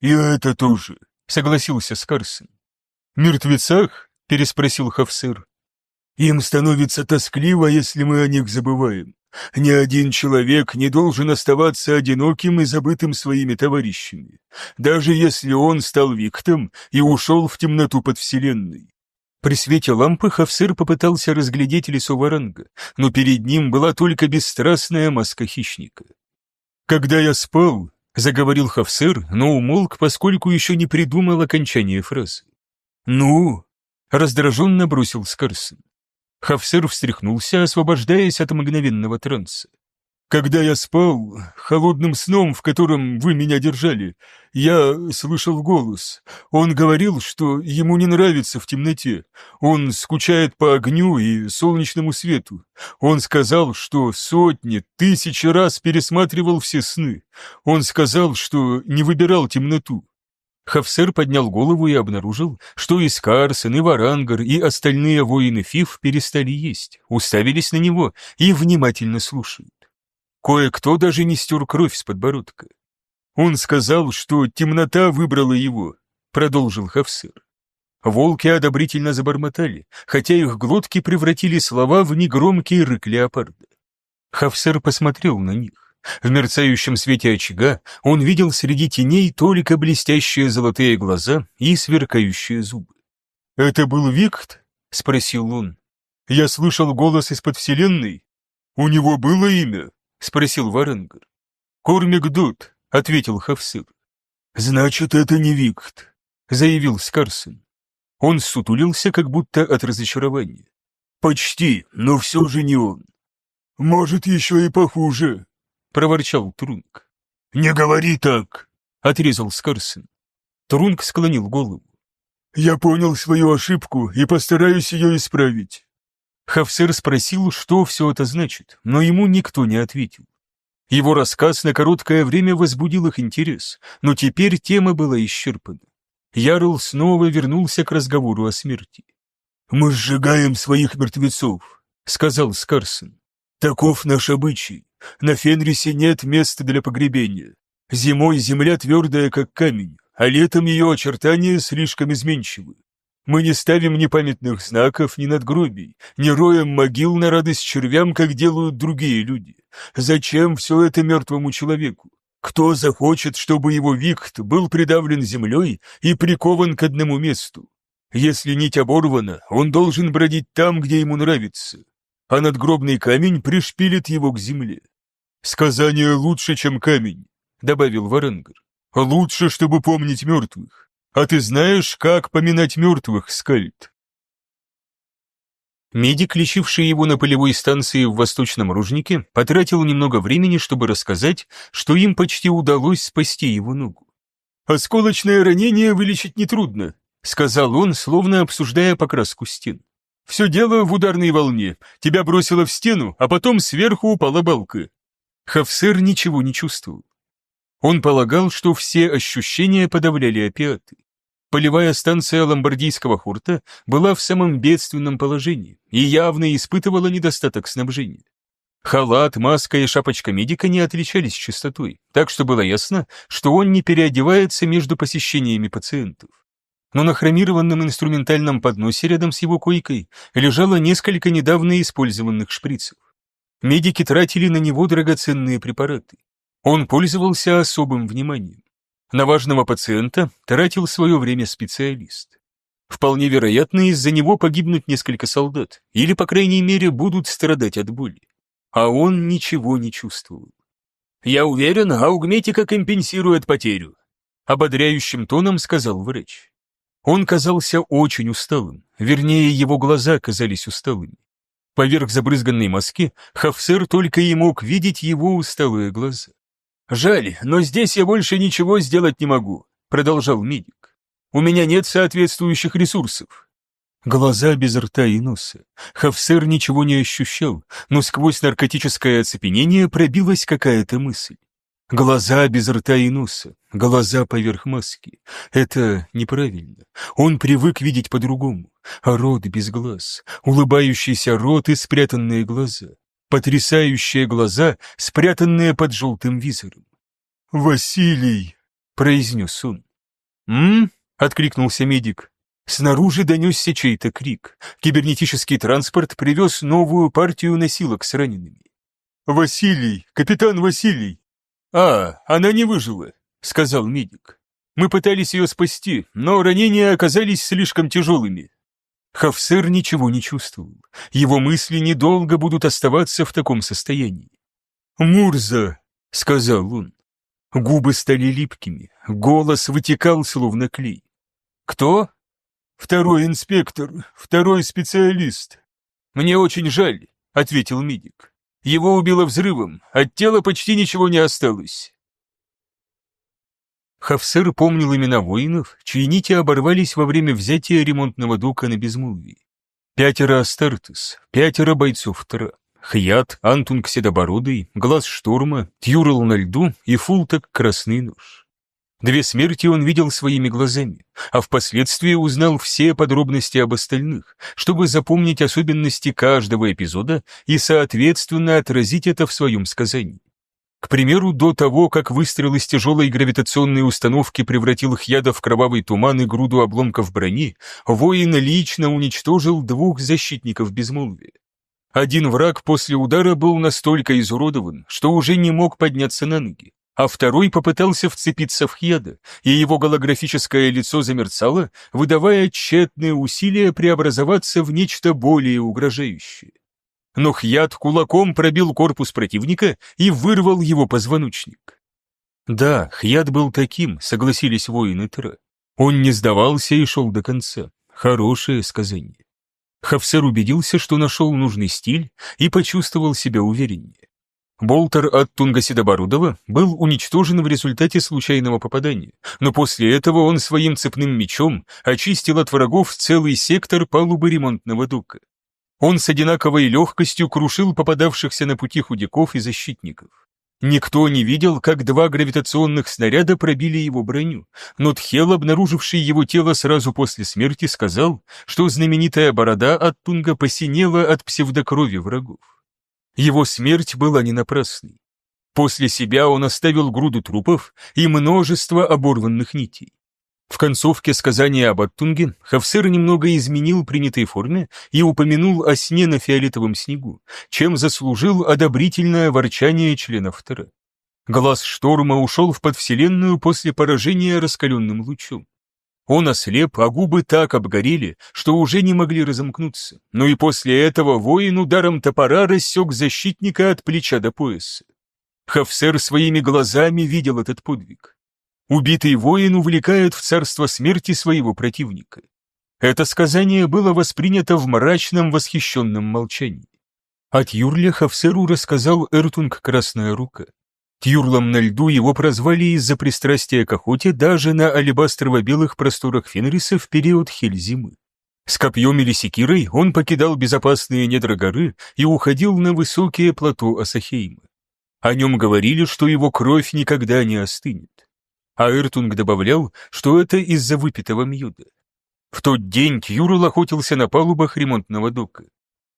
И это тоже, согласился Скарсон. Мертвецах? переспросил Хавсыр. Им становится тоскливо, если мы о них забываем. Ни один человек не должен оставаться одиноким и забытым своими товарищами, даже если он стал виктом и ушел в темноту под вселенной. При свете лампы Хавсыр попытался разглядеть лицо варанга, но перед ним была только бесстрастная маска хищника. «Когда я спал», — заговорил Хавсыр, но умолк, поскольку еще не придумал окончание фразы. «Ну?» — раздраженно бросил Скарсон. Хавсер встряхнулся, освобождаясь от мгновенного транса. «Когда я спал, холодным сном, в котором вы меня держали, я слышал голос. Он говорил, что ему не нравится в темноте. Он скучает по огню и солнечному свету. Он сказал, что сотни, тысячи раз пересматривал все сны. Он сказал, что не выбирал темноту. Хафсер поднял голову и обнаружил, что и Скарсон, и Варангар, и остальные воины Фиф перестали есть, уставились на него и внимательно слушают. Кое-кто даже не стер кровь с подбородка. Он сказал, что темнота выбрала его, продолжил Хафсер. Волки одобрительно забормотали, хотя их глотки превратили слова в негромкий рык леопарда. Хафсер посмотрел на них. В мерцающем свете очага он видел среди теней только блестящие золотые глаза и сверкающие зубы. «Это был Викт?» — спросил он. «Я слышал голос из-под вселенной. У него было имя?» — спросил Варенгар. «Кормик Дут», — ответил Хавсыр. «Значит, это не Викт», — заявил Скарсон. Он сутулился, как будто от разочарования. «Почти, но все же не он. Может, еще и похуже», — проворчал Трунг. «Не говори так!» — отрезал Скарсен. Трунг склонил голову. «Я понял свою ошибку и постараюсь ее исправить». Хавсер спросил, что все это значит, но ему никто не ответил. Его рассказ на короткое время возбудил их интерес, но теперь тема была исчерпана. Ярл снова вернулся к разговору о смерти. «Мы сжигаем своих мертвецов», — сказал Скарсон. «Таков наш обычай. На Фенрисе нет места для погребения. Зимой земля твердая, как камень, а летом ее очертания слишком изменчивы. Мы не ставим ни памятных знаков, ни надгробий, не роем могил на радость червям, как делают другие люди. Зачем все это мертвому человеку? Кто захочет, чтобы его викт был придавлен землей и прикован к одному месту? Если нить оборвана, он должен бродить там, где ему нравится, а надгробный камень пришпилит его к земле. «Сказание лучше, чем камень», — добавил Варенгар. «Лучше, чтобы помнить мертвых. А ты знаешь, как поминать мертвых, Скальд?» Медик, лечивший его на полевой станции в Восточном Ружнике, потратил немного времени, чтобы рассказать, что им почти удалось спасти его ногу. «Осколочное ранение вылечить нетрудно», — сказал он, словно обсуждая покраску стен. «Все дело в ударной волне. Тебя бросило в стену, а потом сверху упала балка. Хафсер ничего не чувствовал. Он полагал, что все ощущения подавляли опиаты. Полевая станция ломбардийского хурта была в самом бедственном положении и явно испытывала недостаток снабжения. Халат, маска и шапочка медика не отличались чистотой, так что было ясно, что он не переодевается между посещениями пациентов. Но на хромированном инструментальном подносе рядом с его койкой лежало несколько недавно использованных шприцев. Медики тратили на него драгоценные препараты. Он пользовался особым вниманием. На важного пациента тратил свое время специалист. Вполне вероятно, из-за него погибнут несколько солдат, или, по крайней мере, будут страдать от боли. А он ничего не чувствовал. «Я уверен, аугметика компенсирует потерю», — ободряющим тоном сказал врач. Он казался очень усталым, вернее, его глаза казались усталыми. Поверх забрызганной маски Хафсер только и мог видеть его усталые глаза. «Жаль, но здесь я больше ничего сделать не могу», — продолжал медик. «У меня нет соответствующих ресурсов». Глаза без рта и носа. Хафсер ничего не ощущал, но сквозь наркотическое оцепенение пробилась какая-то мысль. Глаза без рта и носа, глаза поверх маски. Это неправильно. Он привык видеть по-другому. А рот без глаз, улыбающийся рот и спрятанные глаза. Потрясающие глаза, спрятанные под желтым визором. «Василий!» — произнес он. «М?» — откликнулся медик. Снаружи донесся чей-то крик. Кибернетический транспорт привез новую партию носилок с ранеными. «Василий! Капитан Василий!» «А, она не выжила», — сказал медик. «Мы пытались ее спасти, но ранения оказались слишком тяжелыми». Хафсер ничего не чувствовал. Его мысли недолго будут оставаться в таком состоянии. «Мурза», — сказал он. Губы стали липкими, голос вытекал словно клей. «Кто?» «Второй инспектор, второй специалист». «Мне очень жаль», — ответил медик. Его убило взрывом, от тела почти ничего не осталось. Хафсер помнил имена воинов, чьи нити оборвались во время взятия ремонтного дока на Безмолвии. Пятеро Астартес, пятеро бойцов Тра, Хьят, Антунг Седобородый, Глаз Шторма, Тьюрл на льду и Фулток Красный Нож. Две смерти он видел своими глазами, а впоследствии узнал все подробности об остальных, чтобы запомнить особенности каждого эпизода и, соответственно, отразить это в своем сказании. К примеру, до того, как выстрел из тяжелой гравитационной установки превратил Хьяда в кровавый туман и груду обломков брони, воин лично уничтожил двух защитников безмолвия. Один враг после удара был настолько изуродован, что уже не мог подняться на ноги, а второй попытался вцепиться в Хьяда, и его голографическое лицо замерцало, выдавая тщетные усилия преобразоваться в нечто более угрожающее но Хьят кулаком пробил корпус противника и вырвал его позвоночник. Да, Хьят был таким, согласились воины Тра. Он не сдавался и шел до конца. Хорошее сказание. Хавсер убедился, что нашел нужный стиль и почувствовал себя увереннее. Болтер от Тунгасидоборудова был уничтожен в результате случайного попадания, но после этого он своим цепным мечом очистил от врагов целый сектор палубы ремонтного дока. Он с одинаковой легкостью крушил попадавшихся на пути худяков и защитников. Никто не видел, как два гравитационных снаряда пробили его броню, но Тхел, обнаруживший его тело сразу после смерти, сказал, что знаменитая борода от Тунга посинела от псевдокрови врагов. Его смерть была не напрасной. После себя он оставил груду трупов и множество оборванных нитей. В концовке сказания об Аттунге Хавсер немного изменил принятой форме и упомянул о сне на фиолетовом снегу, чем заслужил одобрительное ворчание членов Тера. Глаз шторма ушел в подвселенную после поражения раскаленным лучом. Он ослеп, а губы так обгорели, что уже не могли разомкнуться, но и после этого воин ударом топора рассек защитника от плеча до пояса. Хавсер своими глазами видел этот подвиг. Убитый воин увлекает в царство смерти своего противника. Это сказание было воспринято в мрачном восхищенном молчании. От Юрля Хавсеру рассказал Эртунг Красная Рука. Тюрлом на льду его прозвали из-за пристрастия к охоте даже на алебастрово-белых просторах Фенриса в период хель-зимы. С копьем или секирой он покидал безопасные недра горы и уходил на высокие плато Асахейма. О нем говорили, что его кровь никогда не остынет а Эртунг добавлял, что это из-за выпитого мьюда. В тот день Тьюрл охотился на палубах ремонтного дока.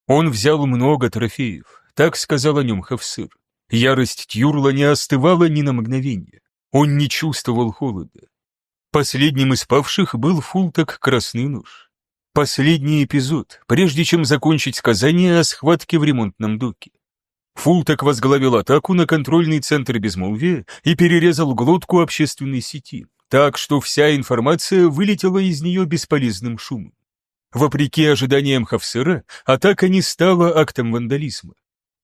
Он взял много трофеев, так сказал о нем Хавсыр. Ярость Тьюрла не остывала ни на мгновение. Он не чувствовал холода. Последним из павших был Фулток Красный Нож. Последний эпизод, прежде чем закончить сказание о схватке в ремонтном доке. Фултек возглавил атаку на контрольный центр безмолвия и перерезал глотку общественной сети, так что вся информация вылетела из нее бесполезным шумом. Вопреки ожиданиям Хавсера, атака не стала актом вандализма.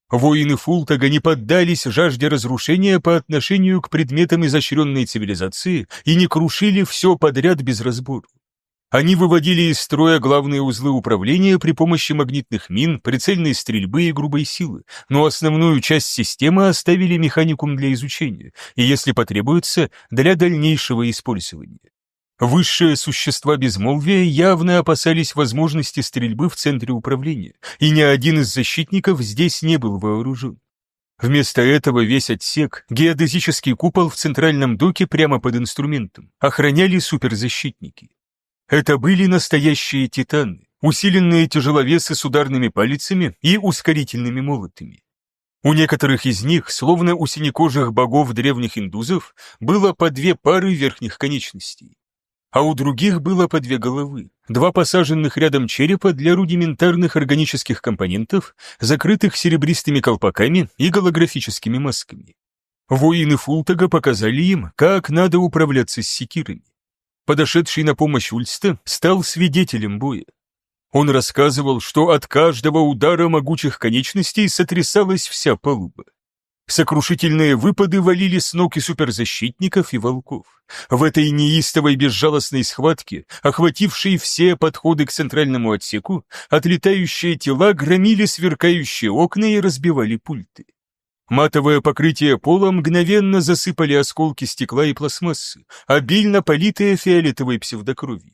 Воины Фултага не поддались жажде разрушения по отношению к предметам изощренной цивилизации и не крушили все подряд без разбору. Они выводили из строя главные узлы управления при помощи магнитных мин, прицельной стрельбы и грубой силы, но основную часть системы оставили механикум для изучения и, если потребуется, для дальнейшего использования. Высшие существа безмолвия явно опасались возможности стрельбы в центре управления, и ни один из защитников здесь не был вооружен. Вместо этого весь отсек, геодезический купол в центральном доке прямо под инструментом, охраняли суперзащитники. Это были настоящие титаны, усиленные тяжеловесы с ударными палицами и ускорительными молотами. У некоторых из них, словно у синекожих богов древних индузов, было по две пары верхних конечностей. А у других было по две головы, два посаженных рядом черепа для рудиментарных органических компонентов, закрытых серебристыми колпаками и голографическими масками. Воины Фултага показали им, как надо управляться с секирами подошедший на помощь Ульста, стал свидетелем боя. Он рассказывал, что от каждого удара могучих конечностей сотрясалась вся палуба. Сокрушительные выпады валили с ног и суперзащитников, и волков. В этой неистовой безжалостной схватке, охватившей все подходы к центральному отсеку, отлетающие тела громили сверкающие окна и разбивали пульты. Матовое покрытие пола мгновенно засыпали осколки стекла и пластмассы, обильно политые фиолетовой псевдокровью.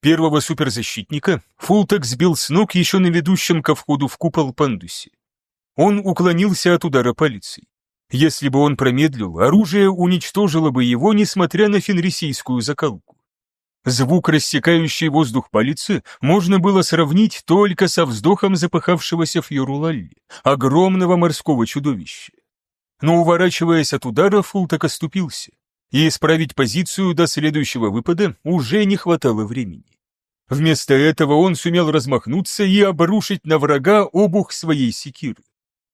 Первого суперзащитника Фултек сбил с ног еще на ведущем ко входу в купол пандусе. Он уклонился от удара палицей. Если бы он промедлил, оружие уничтожило бы его, несмотря на фенрисийскую закалку. Звук, рассекающий воздух по лицу, можно было сравнить только со вздохом запыхавшегося Фьорулалли, огромного морского чудовища. Но, уворачиваясь от удара, Фултак оступился, и исправить позицию до следующего выпада уже не хватало времени. Вместо этого он сумел размахнуться и обрушить на врага обух своей секиры.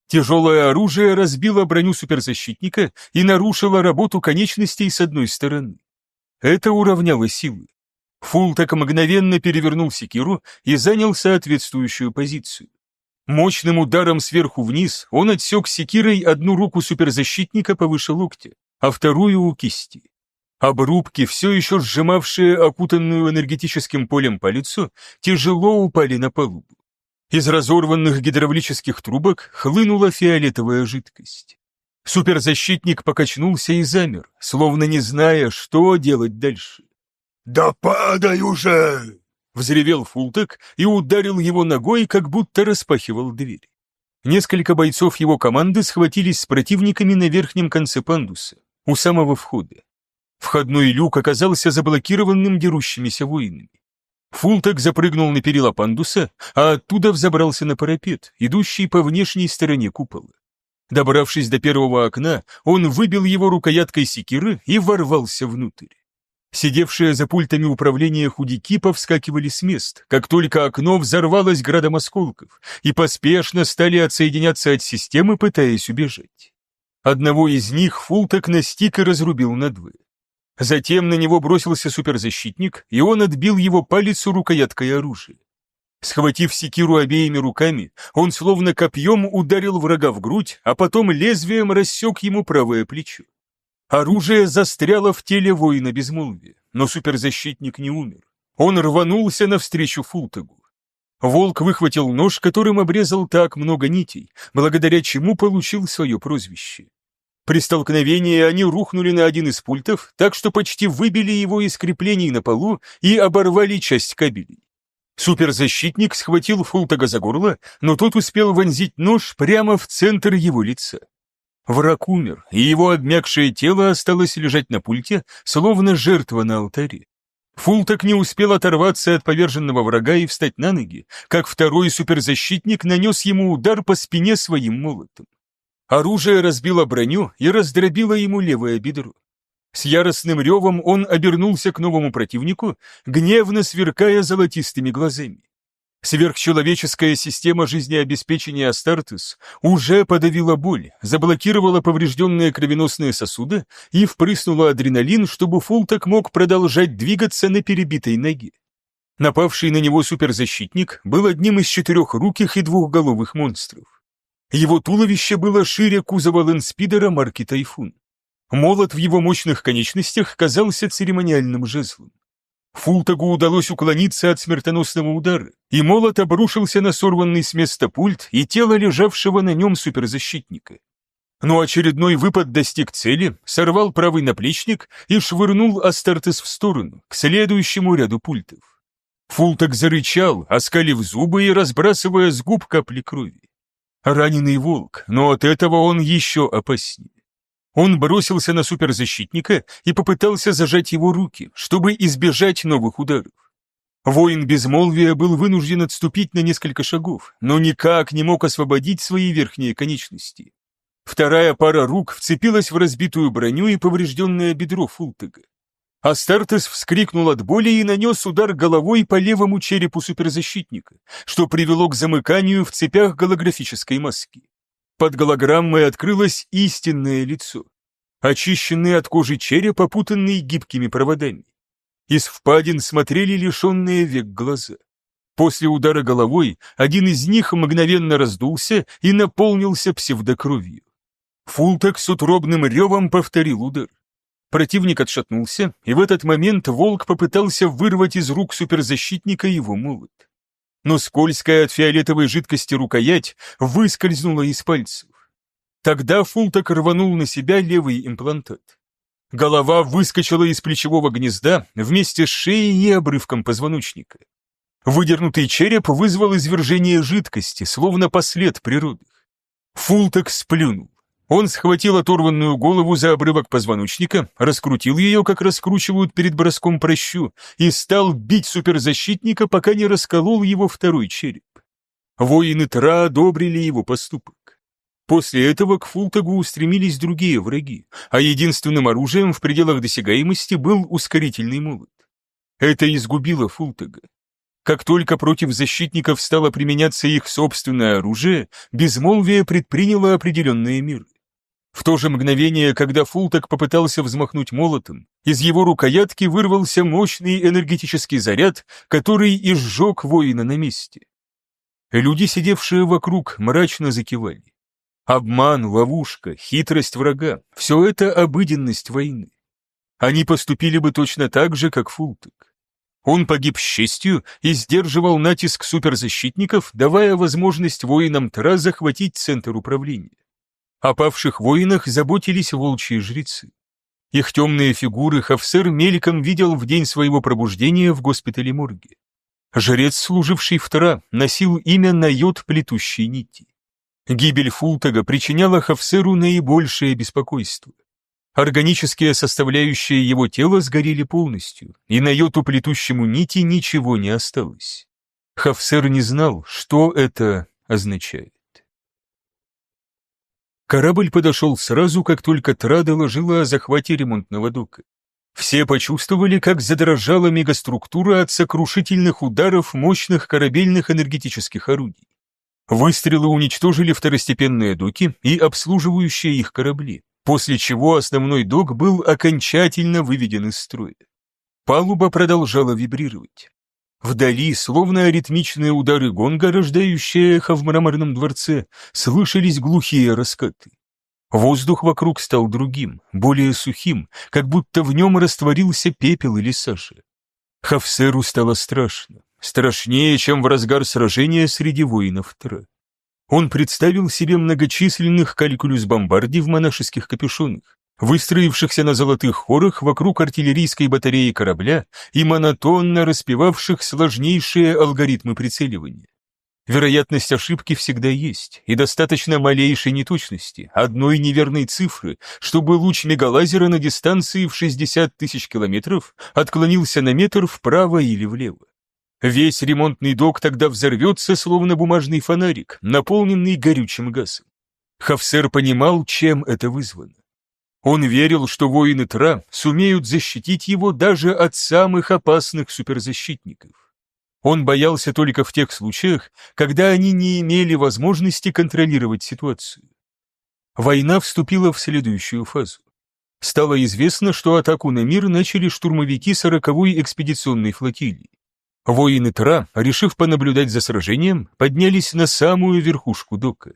Тяжелое оружие разбило броню суперзащитника и нарушило работу конечностей с одной стороны. Это уравняло силы. Фул так мгновенно перевернул секиру и занял соответствующую позицию. Мощным ударом сверху вниз он отсек секирой одну руку суперзащитника повыше локтя, а вторую у кисти. Обрубки, все еще сжимавшие окутанную энергетическим полем по лицу, тяжело упали на палубу. Из разорванных гидравлических трубок хлынула фиолетовая жидкость. Суперзащитник покачнулся и замер, словно не зная, что делать дальше. «Да падай уже!» — взревел Фултек и ударил его ногой, как будто распахивал дверь. Несколько бойцов его команды схватились с противниками на верхнем конце пандуса, у самого входа. Входной люк оказался заблокированным дерущимися воинами. Фултек запрыгнул на перила пандуса, а оттуда взобрался на парапет, идущий по внешней стороне купола. Добравшись до первого окна, он выбил его рукояткой секиры и ворвался внутрь. Сидевшие за пультами управления худяки повскакивали с мест, как только окно взорвалось градом осколков, и поспешно стали отсоединяться от системы, пытаясь убежать. Одного из них Фултек настиг и разрубил надвое. Затем на него бросился суперзащитник, и он отбил его палец у рукояткой оружия. Схватив секиру обеими руками, он словно копьем ударил врага в грудь, а потом лезвием рассек ему правое плечо. Оружие застряло в теле воина безмолвия, но суперзащитник не умер. Он рванулся навстречу Фултагу. Волк выхватил нож, которым обрезал так много нитей, благодаря чему получил свое прозвище. При столкновении они рухнули на один из пультов, так что почти выбили его из креплений на полу и оборвали часть кабелей. Суперзащитник схватил Фултага за горло, но тот успел вонзить нож прямо в центр его лица. Враг умер, и его обмякшее тело осталось лежать на пульте, словно жертва на алтаре. Фултак не успел оторваться от поверженного врага и встать на ноги, как второй суперзащитник нанес ему удар по спине своим молотом. Оружие разбило броню и раздробило ему левое бедро. С яростным ревом он обернулся к новому противнику, гневно сверкая золотистыми глазами. Сверхчеловеческая система жизнеобеспечения Астартес уже подавила боль, заблокировала поврежденные кровеносные сосуды и впрыснула адреналин, чтобы Фултак мог продолжать двигаться на перебитой ноге. Напавший на него суперзащитник был одним из четырехруких и двухголовых монстров. Его туловище было шире кузова лэнспидера марки «Тайфун». Молот в его мощных конечностях казался церемониальным жезлом. Фултагу удалось уклониться от смертоносного удара, и молот обрушился на сорванный с места пульт и тело лежавшего на нем суперзащитника. Но очередной выпад достиг цели, сорвал правый наплечник и швырнул Астартес в сторону, к следующему ряду пультов. Фултак зарычал, оскалив зубы и разбрасывая с губ капли крови. Раненый волк, но от этого он еще опаснее. Он бросился на суперзащитника и попытался зажать его руки, чтобы избежать новых ударов. Воин безмолвия был вынужден отступить на несколько шагов, но никак не мог освободить свои верхние конечности. Вторая пара рук вцепилась в разбитую броню и поврежденное бедро Фултега. Астартес вскрикнул от боли и нанес удар головой по левому черепу суперзащитника, что привело к замыканию в цепях голографической маски. Под голограммой открылось истинное лицо, очищенный от кожи череп, опутанный гибкими проводами. Из впадин смотрели лишенные век глаза. После удара головой один из них мгновенно раздулся и наполнился псевдокровью. Фултек с утробным ревом повторил удар. Противник отшатнулся, и в этот момент волк попытался вырвать из рук суперзащитника его молот но скользкая от фиолетовой жидкости рукоять выскользнула из пальцев. Тогда Фулток рванул на себя левый имплантат. Голова выскочила из плечевого гнезда вместе с шеей и обрывком позвоночника. Выдернутый череп вызвал извержение жидкости, словно послед при родах. Фулток сплюнул. Он схватил оторванную голову за обрывок позвоночника, раскрутил ее, как раскручивают перед броском прощу, и стал бить суперзащитника, пока не расколол его второй череп. Воины Тра одобрили его поступок. После этого к Фултагу устремились другие враги, а единственным оружием в пределах досягаемости был ускорительный молот. Это изгубило Фултага. Как только против защитников стало применяться их собственное оружие, безмолвие предприняло определенные меры. В то же мгновение, когда Фултак попытался взмахнуть молотом, из его рукоятки вырвался мощный энергетический заряд, который и сжег воина на месте. Люди, сидевшие вокруг, мрачно закивали. Обман, ловушка, хитрость врага — все это обыденность войны. Они поступили бы точно так же, как Фултак. Он погиб с честью и сдерживал натиск суперзащитников, давая возможность воинам Тра захватить центр управления. О павших воинах заботились волчьи жрецы. Их темные фигуры Хавсер мельком видел в день своего пробуждения в госпитале морге. Жрец, служивший в Тра, носил имя на йод плетущей нити. Гибель Фултага причиняла Хавсеру наибольшее беспокойство. Органические составляющие его тела сгорели полностью, и на йоту плетущему нити ничего не осталось. Хавсер не знал, что это означает. Корабль подошел сразу, как только Тра доложила о захвате ремонтного дока. Все почувствовали, как задрожала мегаструктура от сокрушительных ударов мощных корабельных энергетических орудий. Выстрелы уничтожили второстепенные доки и обслуживающие их корабли, после чего основной док был окончательно выведен из строя. Палуба продолжала вибрировать. Вдали, словно аритмичные удары гонга, рождающие эхо в мраморном дворце, слышались глухие раскаты. Воздух вокруг стал другим, более сухим, как будто в нем растворился пепел или сажа. Хавсеру стало страшно, страшнее, чем в разгар сражения среди воинов Тра. Он представил себе многочисленных калькулюс-бомбарди в монашеских капюшонах, выстроившихся на золотых хорах вокруг артиллерийской батареи корабля и монотонно распевавших сложнейшие алгоритмы прицеливания. Вероятность ошибки всегда есть, и достаточно малейшей неточности, одной неверной цифры, чтобы луч мегалазера на дистанции в 60 тысяч километров отклонился на метр вправо или влево. Весь ремонтный док тогда взорвется, словно бумажный фонарик, наполненный горючим газом. Хавсер понимал, чем это вызвано. Он верил, что воины Тра сумеют защитить его даже от самых опасных суперзащитников. Он боялся только в тех случаях, когда они не имели возможности контролировать ситуацию. Война вступила в следующую фазу. Стало известно, что атаку на мир начали штурмовики сороковой экспедиционной флотилии. Воины Тра, решив понаблюдать за сражением, поднялись на самую верхушку дока.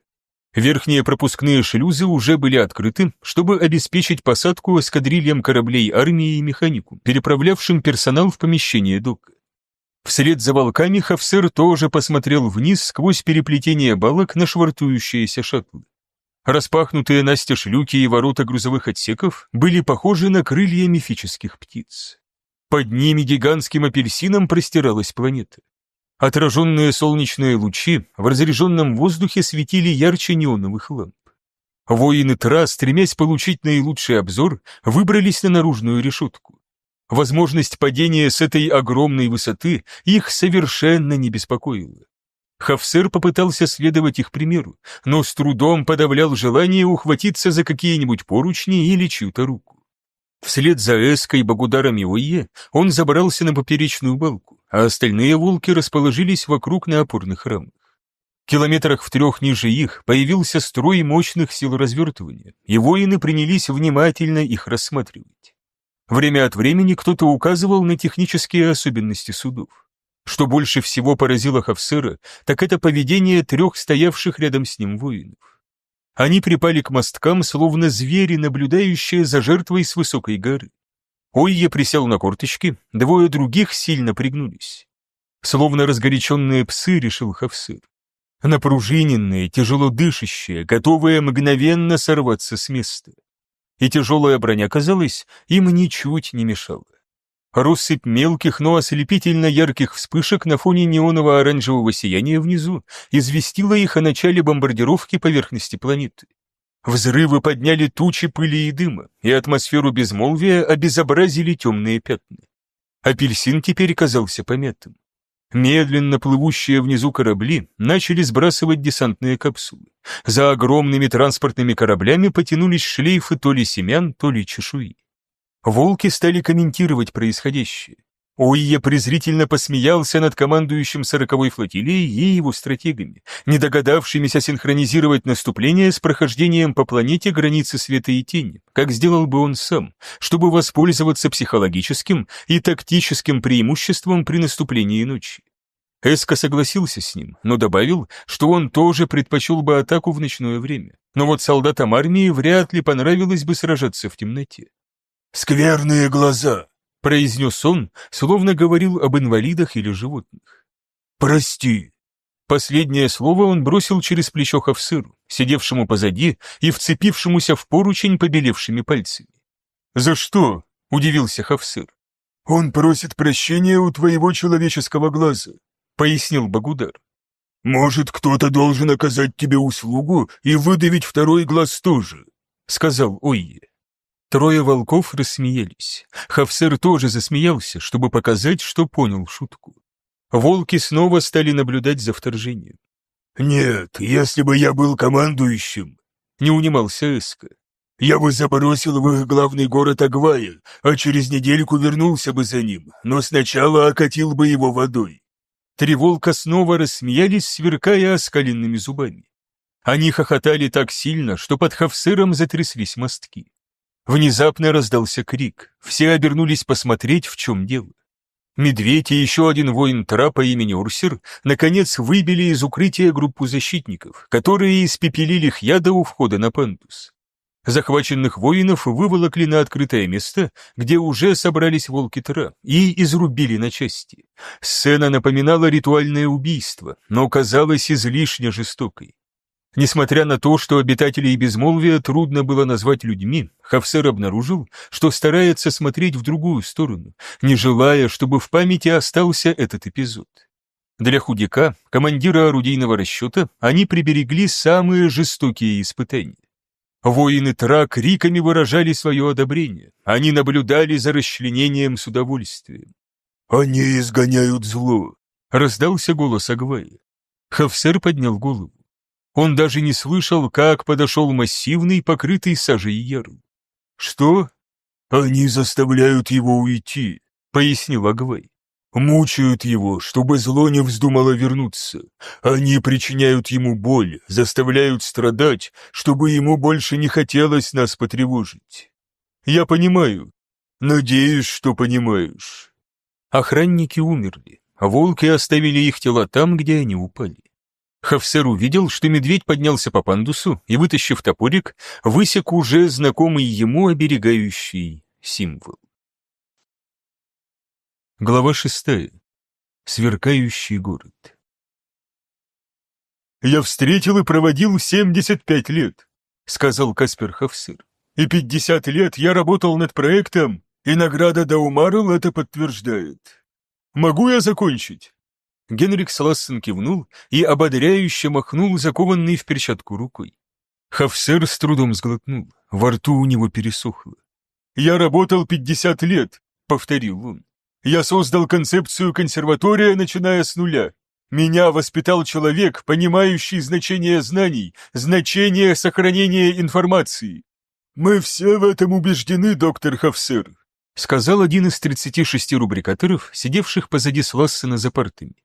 Верхние пропускные шлюзы уже были открыты, чтобы обеспечить посадку эскадрильям кораблей армии и механику, переправлявшим персонал в помещение дока. Вслед за волками Хавсер тоже посмотрел вниз сквозь переплетение балок на швартующиеся шаттлы. Распахнутые настежь люки и ворота грузовых отсеков были похожи на крылья мифических птиц. Под ними гигантским апельсином простиралась планета. Отраженные солнечные лучи в разряженном воздухе светили ярче неоновых ламп. Воины Тра, стремясь получить наилучший обзор, выбрались на наружную решетку. Возможность падения с этой огромной высоты их совершенно не беспокоила. Хавсер попытался следовать их примеру, но с трудом подавлял желание ухватиться за какие-нибудь поручни или чью-то руку. Вслед за Эской, Багударом и Ойе он забрался на поперечную балку, а остальные волки расположились вокруг на опорных рамах. Километрах в трех ниже их появился строй мощных сил развертывания, и воины принялись внимательно их рассматривать. Время от времени кто-то указывал на технические особенности судов. Что больше всего поразило Хавсера, так это поведение трех стоявших рядом с ним воинов. Они припали к мосткам, словно звери, наблюдающие за жертвой с высокой горы. Ойе присел на корточки, двое других сильно пригнулись. Словно разгоряченные псы, решил Хавсыр. Напружиненные, тяжело дышащие, готовые мгновенно сорваться с места. И тяжелая броня, казалось, им ничуть не мешала. Россыпь мелких, но ослепительно ярких вспышек на фоне неоново-оранжевого сияния внизу известила их о начале бомбардировки поверхности планеты. Взрывы подняли тучи пыли и дыма, и атмосферу безмолвия обезобразили темные пятна. Апельсин теперь казался помятым. Медленно плывущие внизу корабли начали сбрасывать десантные капсулы. За огромными транспортными кораблями потянулись шлейфы то ли семян, то ли чешуи. Волки стали комментировать происходящее. Уия презрительно посмеялся над командующим сороковой флотилией и его стратегами, не догадавшимися синхронизировать наступление с прохождением по планете границы света и тени, как сделал бы он сам, чтобы воспользоваться психологическим и тактическим преимуществом при наступлении ночи. Эско согласился с ним, но добавил, что он тоже предпочел бы атаку в ночное время. Но вот солдатам армии вряд ли понравилось бы сражаться в темноте. «Скверные глаза», произнес он, словно говорил об инвалидах или животных. «Прости». Последнее слово он бросил через плечо Хавсыру, сидевшему позади и вцепившемуся в поручень побелевшими пальцами. «За что?» — удивился Хавсыр. «Он просит прощения у твоего человеческого глаза», — пояснил Багудар. «Может, кто-то должен оказать тебе услугу и выдавить второй глаз тоже», — сказал Ойе. Трое волков рассмеялись. Хавсер тоже засмеялся, чтобы показать, что понял шутку. Волки снова стали наблюдать за вторжением. «Нет, если бы я был командующим», — не унимался Эска, «я бы забросил в их главный город Агвая, а через недельку вернулся бы за ним, но сначала окатил бы его водой». Три волка снова рассмеялись, сверкая оскаленными зубами. Они хохотали так сильно, что под Хавсером затряслись мостки. Внезапно раздался крик. Все обернулись посмотреть, в чем дело. Медведь и еще один воин Тра по имени Урсер наконец выбили из укрытия группу защитников, которые испепелили Хьяда у входа на Пандус. Захваченных воинов выволокли на открытое место, где уже собрались волки Тра, и изрубили на части. Сцена напоминала ритуальное убийство, но казалась излишне жестокой. Несмотря на то, что обитателей безмолвия трудно было назвать людьми, Хавсер обнаружил, что старается смотреть в другую сторону, не желая, чтобы в памяти остался этот эпизод. Для худяка, командира орудийного расчета, они приберегли самые жестокие испытания. Воины Тра криками выражали свое одобрение, они наблюдали за расчленением с удовольствием. «Они изгоняют зло», — раздался голос Агвая. Хавсер поднял голову. Он даже не слышал, как подошел массивный, покрытый сажей ярл. «Что?» «Они заставляют его уйти», — пояснил Агвай. «Мучают его, чтобы зло не вздумало вернуться. Они причиняют ему боль, заставляют страдать, чтобы ему больше не хотелось нас потревожить. Я понимаю. Надеюсь, что понимаешь». Охранники умерли, а волки оставили их тела там, где они упали. Хавсер увидел, что медведь поднялся по пандусу и, вытащив топорик, высек уже знакомый ему оберегающий символ. Глава шестая. Сверкающий город. «Я встретил и проводил 75 лет», — сказал Каспер Хавсер. «И 50 лет я работал над проектом, и награда Даумарл это подтверждает. Могу я закончить?» Генрик Слассен кивнул и ободряюще махнул закованный в перчатку рукой. Хавсер с трудом сглотнул, во рту у него пересохло. «Я работал пятьдесят лет», — повторил он. «Я создал концепцию консерватория, начиная с нуля. Меня воспитал человек, понимающий значение знаний, значение сохранения информации. Мы все в этом убеждены, доктор Хавсер», — сказал один из тридцати шести рубрикаторов, сидевших позади Слассена за партами.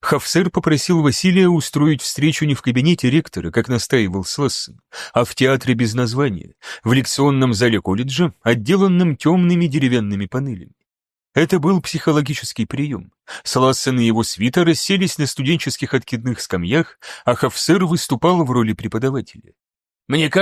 Хафсер попросил Василия устроить встречу не в кабинете ректора, как настаивал Слассен, а в театре без названия, в лекционном зале колледжа, отделанном темными деревянными панелями. Это был психологический прием. Слассен и его свита расселись на студенческих откидных скамьях, а Хафсер выступал в роли преподавателя. «Мне